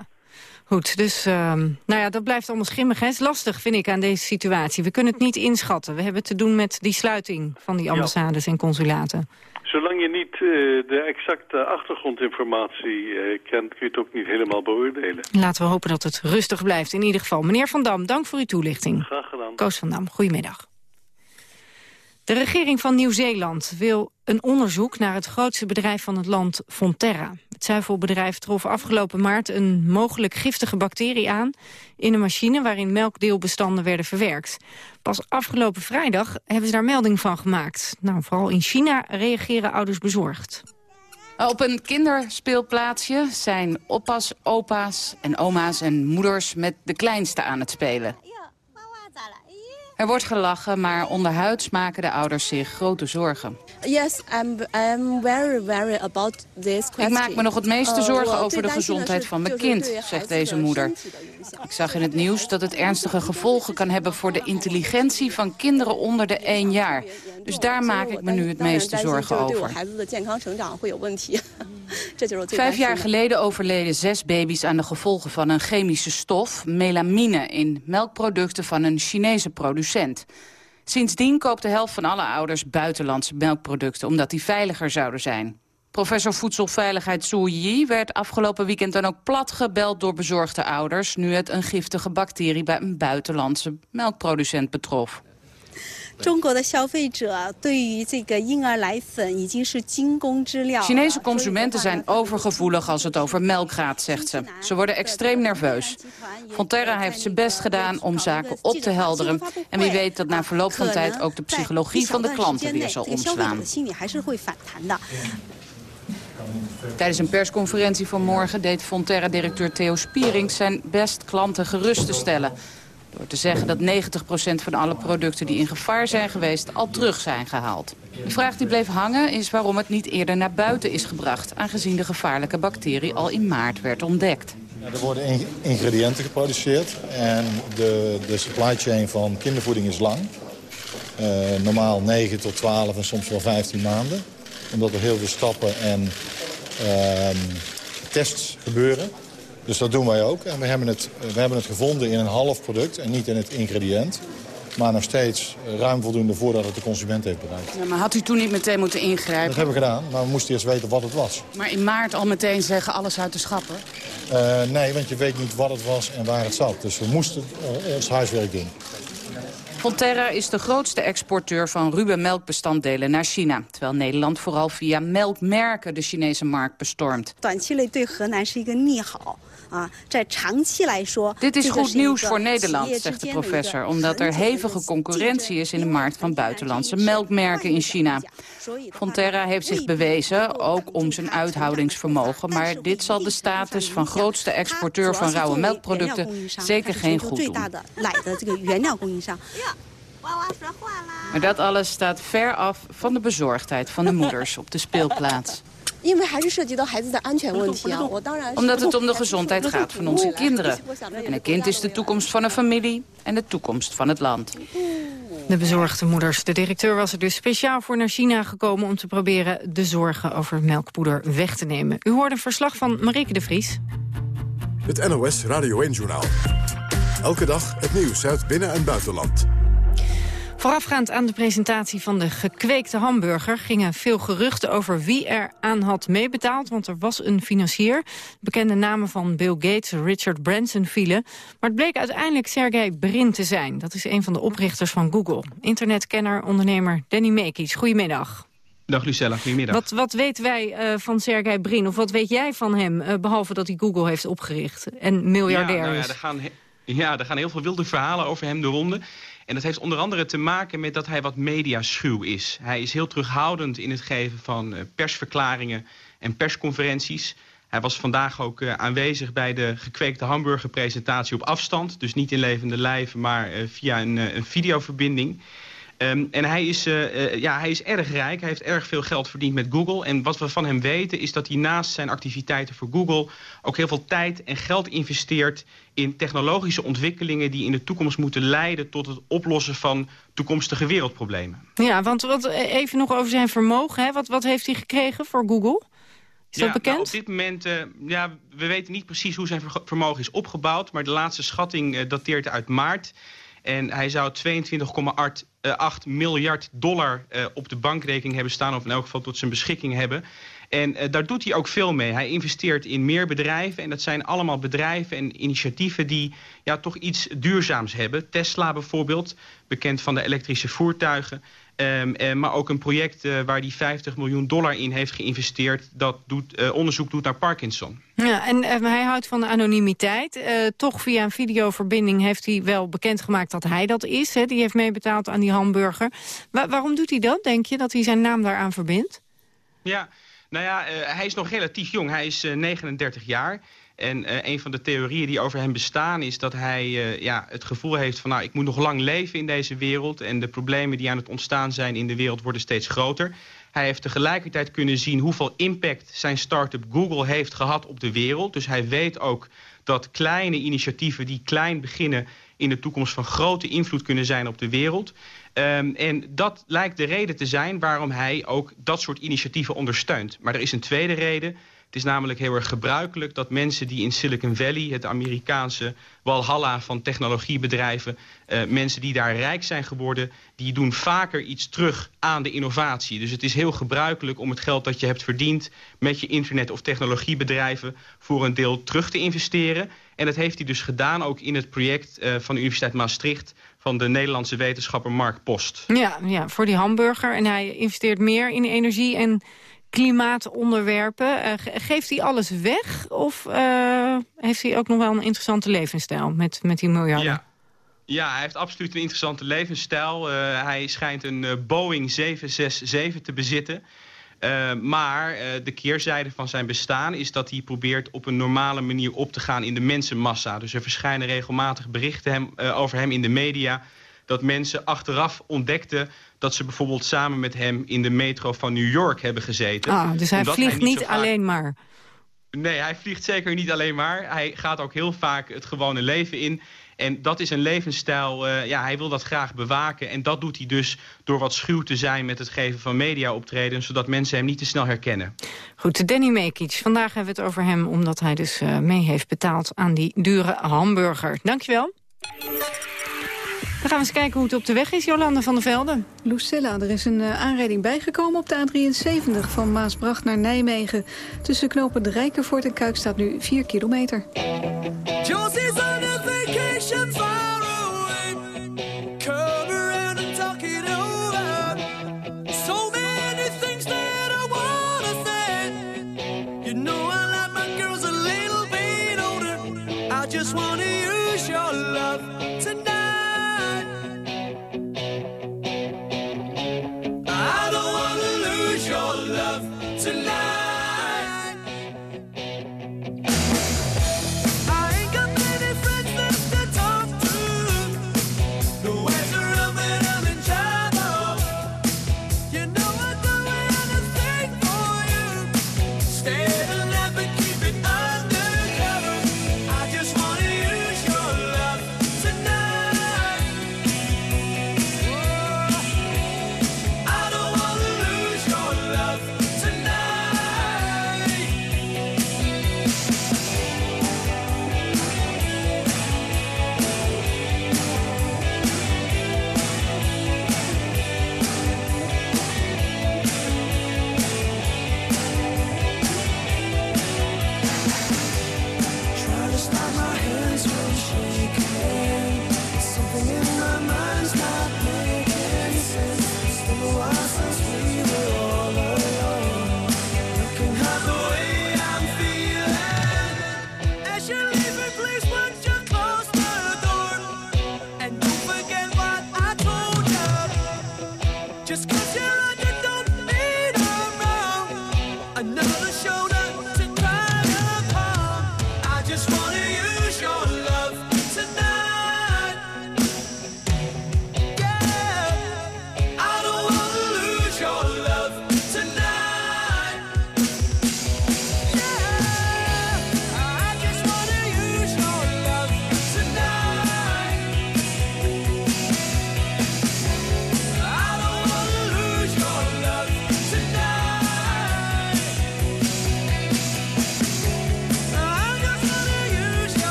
goed. Dus uh, nou ja, dat blijft allemaal schimmig. Het is lastig, vind ik, aan deze situatie. We kunnen het niet inschatten. We hebben te doen met die sluiting van die ambassades ja. en consulaten. Zolang je niet de exacte achtergrondinformatie kent... kun je het ook niet helemaal beoordelen. Laten we hopen dat het rustig blijft in ieder geval. Meneer Van Dam, dank voor uw toelichting. Graag gedaan. Koos van Dam, goedemiddag. De regering van Nieuw-Zeeland wil een onderzoek naar het grootste bedrijf van het land, Fonterra. Het zuivelbedrijf trof afgelopen maart een mogelijk giftige bacterie aan... in een machine waarin melkdeelbestanden werden verwerkt. Pas afgelopen vrijdag hebben ze daar melding van gemaakt. Nou, vooral in China reageren ouders bezorgd. Op een kinderspeelplaatsje zijn oppas, opa's en oma's en moeders met de kleinste aan het spelen. Er wordt gelachen, maar onderhuids maken de ouders zich grote zorgen. Yes, I'm, I'm very, very about this question. Ik maak me nog het meeste zorgen over de gezondheid van mijn kind, zegt deze moeder. Ik zag in het nieuws dat het ernstige gevolgen kan hebben voor de intelligentie van kinderen onder de 1 jaar. Dus daar maak ik me nu het meeste zorgen over. (laughs) (laughs) Vijf jaar geleden overleden zes baby's aan de gevolgen van een chemische stof, melamine, in melkproducten van een Chinese producent. Sindsdien koopt de helft van alle ouders buitenlandse melkproducten, omdat die veiliger zouden zijn. Professor voedselveiligheid Su Yi werd afgelopen weekend dan ook plat gebeld door bezorgde ouders... nu het een giftige bacterie bij een buitenlandse melkproducent betrof. Chinese consumenten zijn overgevoelig als het over melk gaat, zegt ze. Ze worden extreem nerveus. Fonterra heeft zijn best gedaan om zaken op te helderen. En wie weet dat na verloop van tijd ook de psychologie van de klanten weer zal omslaan. Tijdens een persconferentie vanmorgen deed Fonterra-directeur Theo Spierings zijn best klanten gerust te stellen. Door te zeggen dat 90% van alle producten die in gevaar zijn geweest al terug zijn gehaald. De vraag die bleef hangen is waarom het niet eerder naar buiten is gebracht... aangezien de gevaarlijke bacterie al in maart werd ontdekt. er worden ingrediënten geproduceerd en de, de supply chain van kindervoeding is lang. Uh, normaal 9 tot 12 en soms wel 15 maanden. Omdat er heel veel stappen en uh, tests gebeuren. Dus dat doen wij ook. En we hebben, het, we hebben het gevonden in een half product en niet in het ingrediënt. Maar nog steeds ruim voldoende voordat het de consument heeft bereikt. Ja, maar had u toen niet meteen moeten ingrijpen? Dat hebben we gedaan, maar we moesten eerst weten wat het was. Maar in maart al meteen zeggen alles uit de schappen? Uh, nee, want je weet niet wat het was en waar het zat. Dus we moesten ons huiswerk doen. Fonterra is de grootste exporteur van ruwe melkbestanddelen naar China. Terwijl Nederland vooral via melkmerken de Chinese markt bestormt. Dit is goed nieuws voor Nederland, zegt de professor... omdat er hevige concurrentie is in de markt van buitenlandse melkmerken in China. Fonterra heeft zich bewezen, ook om zijn uithoudingsvermogen... maar dit zal de status van grootste exporteur van rauwe melkproducten zeker geen goed doen. Maar dat alles staat ver af van de bezorgdheid van de moeders op de speelplaats. Omdat het om de gezondheid gaat van onze kinderen. En een kind is de toekomst van een familie en de toekomst van het land. De bezorgde moeders. De directeur was er dus speciaal voor naar China gekomen... om te proberen de zorgen over melkpoeder weg te nemen. U hoort een verslag van Marieke de Vries. Het NOS Radio 1-journaal. Elke dag het nieuws uit binnen- en buitenland. Voorafgaand aan de presentatie van de gekweekte hamburger... gingen veel geruchten over wie er aan had meebetaald... want er was een financier. Bekende namen van Bill Gates, Richard Branson vielen. Maar het bleek uiteindelijk Sergey Brin te zijn. Dat is een van de oprichters van Google. Internetkenner, ondernemer Danny Mekies. Goedemiddag. Dag Lucella, goedemiddag. Wat, wat weten wij uh, van Sergey Brin, of wat weet jij van hem... Uh, behalve dat hij Google heeft opgericht en miljardair ja, nou ja, is? Er ja, er gaan heel veel wilde verhalen over hem de ronde. En dat heeft onder andere te maken met dat hij wat mediaschuw is. Hij is heel terughoudend in het geven van uh, persverklaringen en persconferenties. Hij was vandaag ook uh, aanwezig bij de gekweekte hamburgerpresentatie op afstand. Dus niet in levende lijven, maar uh, via een, een videoverbinding. Um, en hij is, uh, ja, hij is erg rijk. Hij heeft erg veel geld verdiend met Google. En wat we van hem weten is dat hij naast zijn activiteiten voor Google... ook heel veel tijd en geld investeert in technologische ontwikkelingen... die in de toekomst moeten leiden tot het oplossen van toekomstige wereldproblemen. Ja, want wat, even nog over zijn vermogen. Hè? Wat, wat heeft hij gekregen voor Google? Is ja, dat bekend? Nou, op dit moment, uh, ja, we weten niet precies hoe zijn vermogen is opgebouwd... maar de laatste schatting uh, dateert uit maart... En hij zou 22,8 miljard dollar op de bankrekening hebben staan... of in elk geval tot zijn beschikking hebben. En uh, daar doet hij ook veel mee. Hij investeert in meer bedrijven. En dat zijn allemaal bedrijven en initiatieven die ja, toch iets duurzaams hebben. Tesla bijvoorbeeld, bekend van de elektrische voertuigen. Um, uh, maar ook een project uh, waar hij 50 miljoen dollar in heeft geïnvesteerd... dat doet, onderzoek doet naar Parkinson. Ja, en hij houdt van de anonimiteit. toch via een videoverbinding heeft hij wel bekendgemaakt dat hij dat is. Hè? Die heeft meebetaald aan die hamburger. Wa waarom doet hij dat, denk je, dat hij zijn naam daaraan verbindt? Ja, nou ja, hij is nog relatief jong. Hij is uh, 39 jaar. En uh, een van de theorieën die over hem bestaan is dat hij ja, het gevoel heeft van... nou, ik moet nog lang leven in deze wereld... en de problemen die aan het ontstaan zijn in de wereld worden steeds groter. Hij heeft tegelijkertijd kunnen zien hoeveel impact zijn start-up Google heeft gehad op de wereld. Dus hij weet ook dat kleine initiatieven die klein beginnen in de toekomst van grote invloed kunnen zijn op de wereld. Um, en dat lijkt de reden te zijn waarom hij ook dat soort initiatieven ondersteunt. Maar er is een tweede reden. Het is namelijk heel erg gebruikelijk dat mensen die in Silicon Valley... het Amerikaanse walhalla van technologiebedrijven... Uh, mensen die daar rijk zijn geworden... die doen vaker iets terug aan de innovatie. Dus het is heel gebruikelijk om het geld dat je hebt verdiend... met je internet- of technologiebedrijven voor een deel terug te investeren. En dat heeft hij dus gedaan ook in het project uh, van de Universiteit Maastricht van de Nederlandse wetenschapper Mark Post. Ja, ja, voor die hamburger. En hij investeert meer in energie en klimaatonderwerpen. Uh, geeft hij alles weg? Of uh, heeft hij ook nog wel een interessante levensstijl met, met die miljarden? Ja. Ja, hij heeft absoluut een interessante levensstijl. Uh, hij schijnt een Boeing 767 te bezitten. Maar de keerzijde van zijn bestaan is dat hij probeert op een normale manier op te gaan in de mensenmassa. Dus er verschijnen regelmatig berichten hem, over hem in de media dat mensen achteraf ontdekten dat ze bijvoorbeeld samen met hem in de metro van New York hebben gezeten. Ah, dus hij vliegt hij niet, niet alleen maar. Nee, hij vliegt zeker niet alleen maar. Hij gaat ook heel vaak het gewone leven in. En dat is een levensstijl, uh, ja, hij wil dat graag bewaken. En dat doet hij dus door wat schuw te zijn met het geven van media-optreden... zodat mensen hem niet te snel herkennen. Goed, Danny Mekic. Vandaag hebben we het over hem... omdat hij dus uh, mee heeft betaald aan die dure hamburger. Dankjewel. Dan gaan we eens kijken hoe het op de weg is, Jolanda van der Velde. Lucella, er is een uh, aanrijding bijgekomen op de A73 van Maasbracht naar Nijmegen. Tussen knopen de Rijkenvoort en Kuik staat nu 4 kilometer. Josie's on a vacation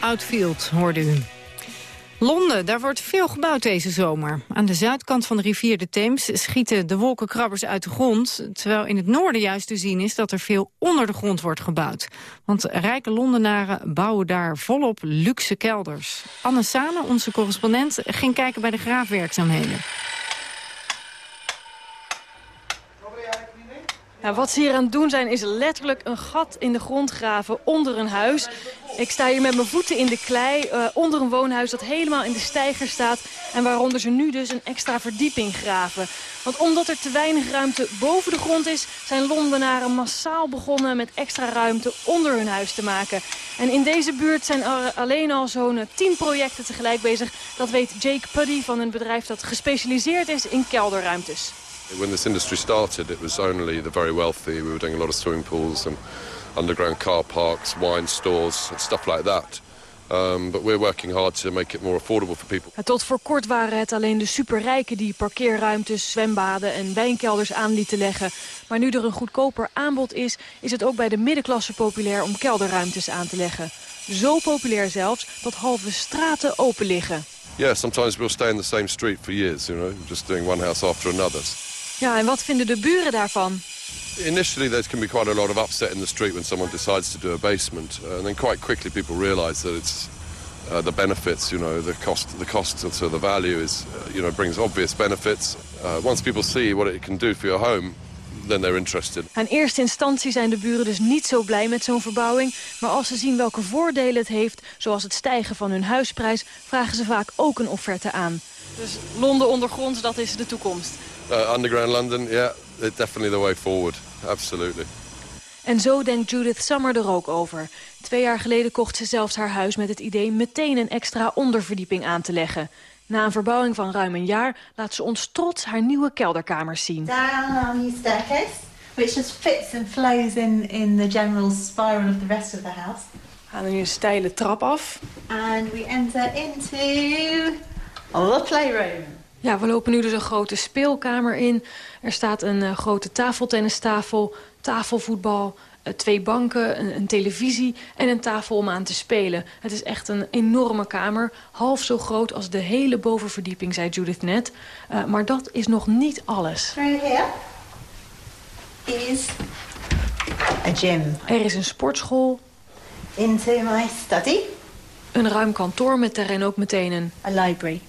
Outfield, hoorde u. Londen, daar wordt veel gebouwd deze zomer. Aan de zuidkant van de rivier de Theems schieten de wolkenkrabbers uit de grond... terwijl in het noorden juist te zien is dat er veel onder de grond wordt gebouwd. Want rijke Londenaren bouwen daar volop luxe kelders. Anne Sane, onze correspondent, ging kijken bij de graafwerkzaamheden. Nou, wat ze hier aan het doen zijn is letterlijk een gat in de grond graven onder een huis. Ik sta hier met mijn voeten in de klei uh, onder een woonhuis dat helemaal in de steiger staat. En waaronder ze nu dus een extra verdieping graven. Want omdat er te weinig ruimte boven de grond is... zijn Londenaren massaal begonnen met extra ruimte onder hun huis te maken. En in deze buurt zijn er alleen al zo'n tien projecten tegelijk bezig. Dat weet Jake Puddy van een bedrijf dat gespecialiseerd is in kelderruimtes. When this industry started, it was only the very wealthy. We were doing a lot of swimming pools and underground car parks, wine stores, stuff like that. Um, but we're working hard to make it more affordable for people. Tot voor kort waren het alleen de superrijken die parkeerruimtes, zwembaden en wijnkelders aan lieten leggen. Maar nu er een goedkoper aanbod is, is het ook bij de middenklasse populair om kelderruimtes aan te leggen. Zo populair zelfs dat halve straten open liggen. Yeah, sometimes we'll stay in the same street for years, you know, just doing one house after another. Ja, en wat vinden de buren daarvan? Initially, there can be quite a lot of upset in the street when someone decides to do a basement, uh, and then quite quickly people realise that it's uh, the benefits. You know, the cost, the cost, so the value is, uh, you know, brings obvious benefits. Uh, once people see what it can do for your home, then they're interested. In eerste instantie zijn de buren dus niet zo blij met zo'n verbouwing, maar als ze zien welke voordelen het heeft, zoals het stijgen van hun huisprijs, vragen ze vaak ook een offerte aan. Dus Londen ondergronds, dat is de toekomst. Uh, underground London, yeah, definitely the way forward. Absolutely. En zo denkt Judith Summer er ook over. Twee jaar geleden kocht ze zelfs haar huis met het idee meteen een extra onderverdieping aan te leggen. Na een verbouwing van ruim een jaar laat ze ons trots haar nieuwe kelderkamers zien. Down our new staircase, which just fits and flows in, in the general spiral of the rest of the house. We gaan nu een steile trap af. And we enter into the playroom. Ja, we lopen nu dus een grote speelkamer in. Er staat een uh, grote tafeltennistafel, tafelvoetbal, uh, twee banken, een, een, televisie en een tafel om aan te spelen. Het is echt een enorme kamer, half zo groot als de hele bovenverdieping, zei Judith net. Uh, maar dat is nog niet alles. Through here is a gym. Er is een sportschool. Into my study. Een ruim kantoor met daarin ook meteen een... A library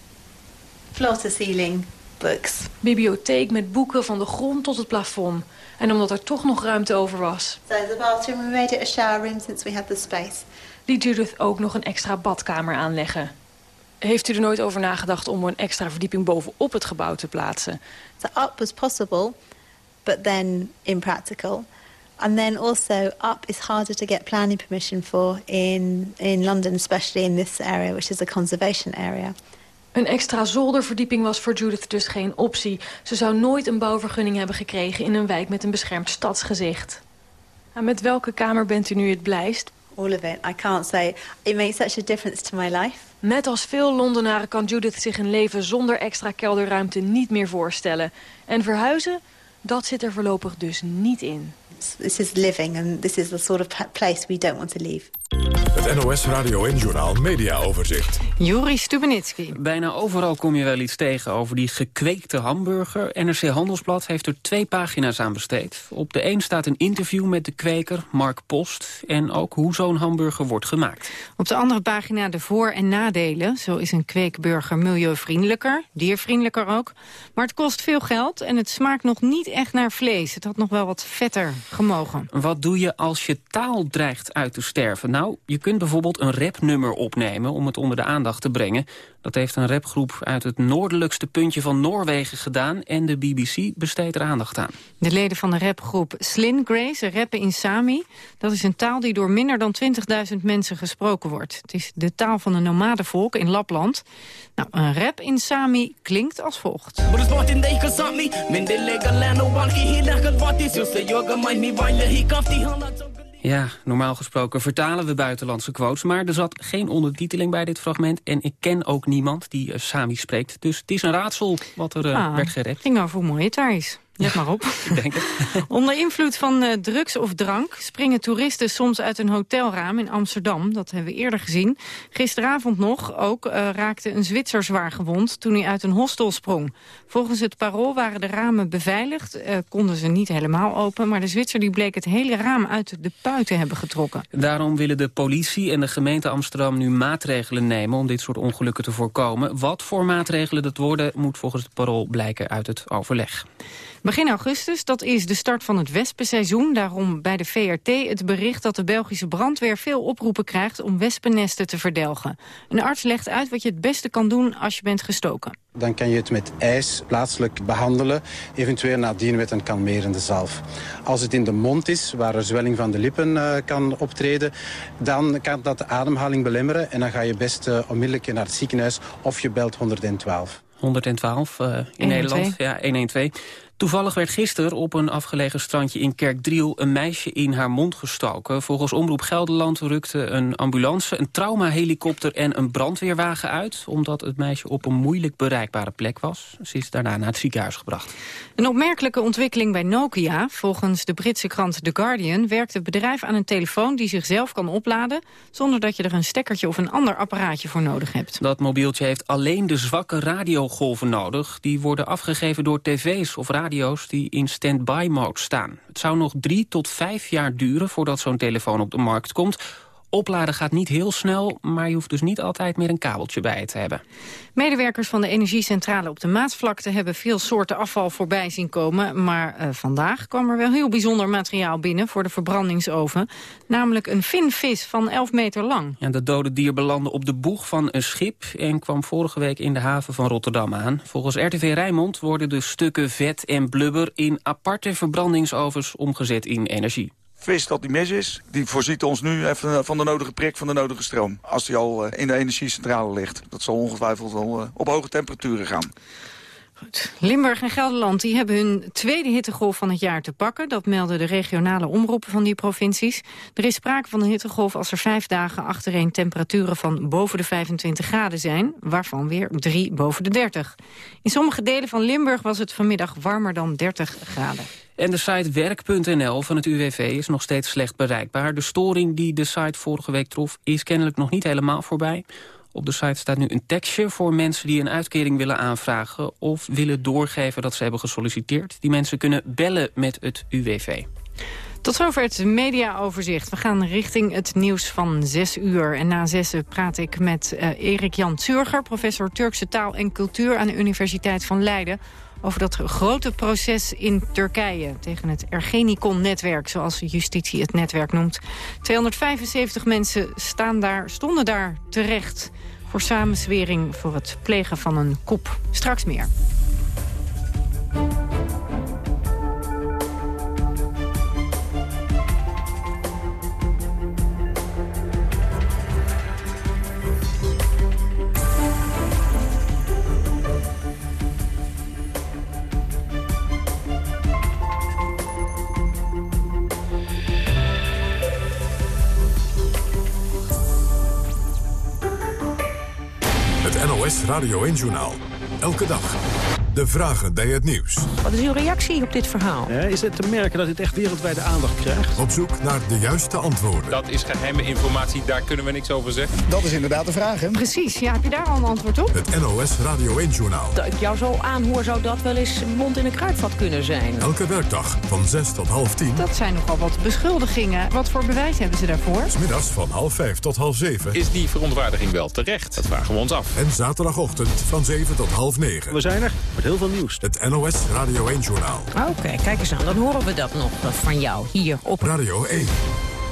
floor-to-ceiling books. Bibliotheek met boeken van de grond tot het plafond. En omdat er toch nog ruimte over was. So the bathroom, we made it a shower room since we had the space. Liet Judith ook nog een extra badkamer aanleggen. Heeft u er nooit over nagedacht om een extra verdieping bovenop het gebouw te plaatsen? So up was possible, but then impractical. And then also up is harder to get planning permission for in, in London, especially in this area, which is a conservation area. Een extra zolderverdieping was voor Judith dus geen optie. Ze zou nooit een bouwvergunning hebben gekregen in een wijk met een beschermd stadsgezicht. En met welke kamer bent u nu het blijst? All of it. I can't say. It makes such a difference to my life. Net als veel Londenaren kan Judith zich een leven zonder extra kelderruimte niet meer voorstellen. En verhuizen, dat zit er voorlopig dus niet in. This is living and this is the sort of place we don't want to leave. Het NOS Radio en Journal Media Overzicht. Juri Stubenitski. Bijna overal kom je wel iets tegen over die gekweekte hamburger. NRC Handelsblad heeft er twee pagina's aan besteed. Op de een staat een interview met de kweker, Mark Post... en ook hoe zo'n hamburger wordt gemaakt. Op de andere pagina de voor- en nadelen. Zo is een kweekburger milieuvriendelijker, diervriendelijker ook. Maar het kost veel geld en het smaakt nog niet echt naar vlees. Het had nog wel wat vetter gemogen. Wat doe je als je taal dreigt uit te sterven? Nou, je kunt bijvoorbeeld een rapnummer opnemen om het onder de aandacht te brengen. Dat heeft een rapgroep uit het noordelijkste puntje van Noorwegen gedaan... en de BBC besteedt er aandacht aan. De leden van de rapgroep Slin Grace rappen in Sami. Dat is een taal die door minder dan 20.000 mensen gesproken wordt. Het is de taal van een nomadenvolk in Lapland. Nou, een rap in Sami klinkt als volgt. Ja, normaal gesproken vertalen we buitenlandse quotes... maar er zat geen ondertiteling bij dit fragment... en ik ken ook niemand die uh, Sami spreekt. Dus het is een raadsel wat er uh, ah, werd gerept. ging over hoe mooi Let maar op. (laughs) Denk het. (laughs) Onder invloed van uh, drugs of drank springen toeristen soms uit een hotelraam in Amsterdam. Dat hebben we eerder gezien. Gisteravond nog ook uh, raakte een Zwitser zwaar gewond toen hij uit een hostel sprong. Volgens het parool waren de ramen beveiligd, uh, konden ze niet helemaal open. Maar de Zwitser die bleek het hele raam uit de pui te hebben getrokken. Daarom willen de politie en de gemeente Amsterdam nu maatregelen nemen om dit soort ongelukken te voorkomen. Wat voor maatregelen dat worden moet volgens het parool blijken uit het overleg. Begin augustus, dat is de start van het wespenseizoen. Daarom bij de VRT het bericht dat de Belgische brandweer veel oproepen krijgt om wespennesten te verdelgen. Een arts legt uit wat je het beste kan doen als je bent gestoken. Dan kan je het met ijs plaatselijk behandelen, eventueel nadien met een kalmerende zalf. Als het in de mond is, waar er zwelling van de lippen uh, kan optreden, dan kan dat de ademhaling belemmeren en dan ga je best uh, onmiddellijk naar het ziekenhuis of je belt 112. 112 uh, in 112. Nederland, ja, 112. Toevallig werd gisteren op een afgelegen strandje in Kerkdriel... een meisje in haar mond gestoken. Volgens Omroep Gelderland rukte een ambulance, een traumahelikopter... en een brandweerwagen uit... omdat het meisje op een moeilijk bereikbare plek was. Ze is daarna naar het ziekenhuis gebracht. Een opmerkelijke ontwikkeling bij Nokia. Volgens de Britse krant The Guardian werkt het bedrijf aan een telefoon... die zichzelf kan opladen... zonder dat je er een stekkertje of een ander apparaatje voor nodig hebt. Dat mobieltje heeft alleen de zwakke radiogolven nodig. Die worden afgegeven door tv's of radio's radio's die in stand-by mode staan. Het zou nog drie tot vijf jaar duren voordat zo'n telefoon op de markt komt Opladen gaat niet heel snel, maar je hoeft dus niet altijd meer een kabeltje bij je te hebben. Medewerkers van de energiecentrale op de Maasvlakte hebben veel soorten afval voorbij zien komen. Maar uh, vandaag kwam er wel heel bijzonder materiaal binnen voor de verbrandingsoven. Namelijk een vinvis van 11 meter lang. Ja, de dode dier belandde op de boeg van een schip en kwam vorige week in de haven van Rotterdam aan. Volgens RTV Rijnmond worden de stukken vet en blubber in aparte verbrandingsovens omgezet in energie vis dat die mis is, die voorziet ons nu even van de nodige prik, van de nodige stroom. Als die al eh, in de energiecentrale ligt. Dat zal ongetwijfeld wel eh, op hoge temperaturen gaan. Goed. Limburg en Gelderland die hebben hun tweede hittegolf van het jaar te pakken. Dat melden de regionale omroepen van die provincies. Er is sprake van een hittegolf als er vijf dagen achtereen temperaturen van boven de 25 graden zijn. Waarvan weer drie boven de 30. In sommige delen van Limburg was het vanmiddag warmer dan 30 graden. En de site werk.nl van het UWV is nog steeds slecht bereikbaar. De storing die de site vorige week trof is kennelijk nog niet helemaal voorbij. Op de site staat nu een tekstje voor mensen die een uitkering willen aanvragen... of willen doorgeven dat ze hebben gesolliciteerd. Die mensen kunnen bellen met het UWV. Tot zover het mediaoverzicht. We gaan richting het nieuws van zes uur. En na zes praat ik met uh, Erik Jan Zurger... professor Turkse taal en cultuur aan de Universiteit van Leiden over dat grote proces in Turkije tegen het Ergenicon-netwerk, zoals justitie het netwerk noemt. 275 mensen staan daar, stonden daar terecht voor samenzwering voor het plegen van een kop. Straks meer. Radio 1-journaal. Elke dag. De vragen bij het nieuws. Wat is uw reactie op dit verhaal? is het te merken dat dit echt wereldwijde aandacht krijgt? Op zoek naar de juiste antwoorden. Dat is geheime informatie, daar kunnen we niks over zeggen. Dat is inderdaad de vraag, hè? Precies, ja, heb je daar al een antwoord op? Het NOS Radio 1-journaal. Dat ik jou zo aanhoor, zou dat wel eens mond in een kruidvat kunnen zijn. Elke werkdag van 6 tot half 10. Dat zijn nogal wat beschuldigingen. Wat voor bewijs hebben ze daarvoor? Smiddags van half 5 tot half 7. Is die verontwaardiging wel terecht? Dat vragen we ons af. En zaterdagochtend van 7 tot half 9. We zijn er, heel veel nieuws. Het NOS Radio 1-journaal. Oké, kijk eens aan. Dan horen we dat nog van jou hier op... Radio 1.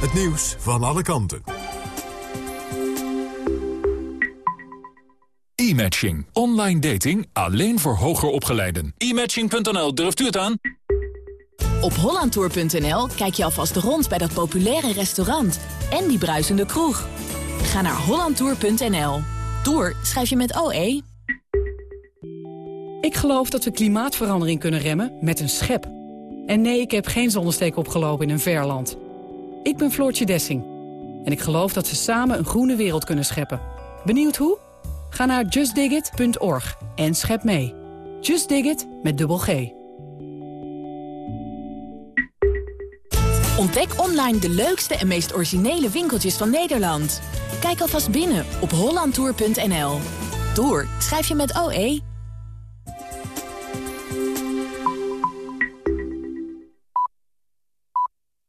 Het nieuws van alle kanten. E-matching. Online dating alleen voor hoger opgeleiden. E-matching.nl, durft u het aan? Op hollandtour.nl kijk je alvast rond bij dat populaire restaurant en die bruisende kroeg. Ga naar hollandtour.nl. Tour schrijf je met OE. Ik geloof dat we klimaatverandering kunnen remmen met een schep. En nee, ik heb geen zonnesteek opgelopen in een ver land. Ik ben Floortje Dessing. En ik geloof dat we samen een groene wereld kunnen scheppen. Benieuwd hoe? Ga naar justdigit.org en schep mee. Just Dig It met dubbel G. Ontdek online de leukste en meest originele winkeltjes van Nederland. Kijk alvast binnen op hollandtour.nl. Tour schrijf je met OE.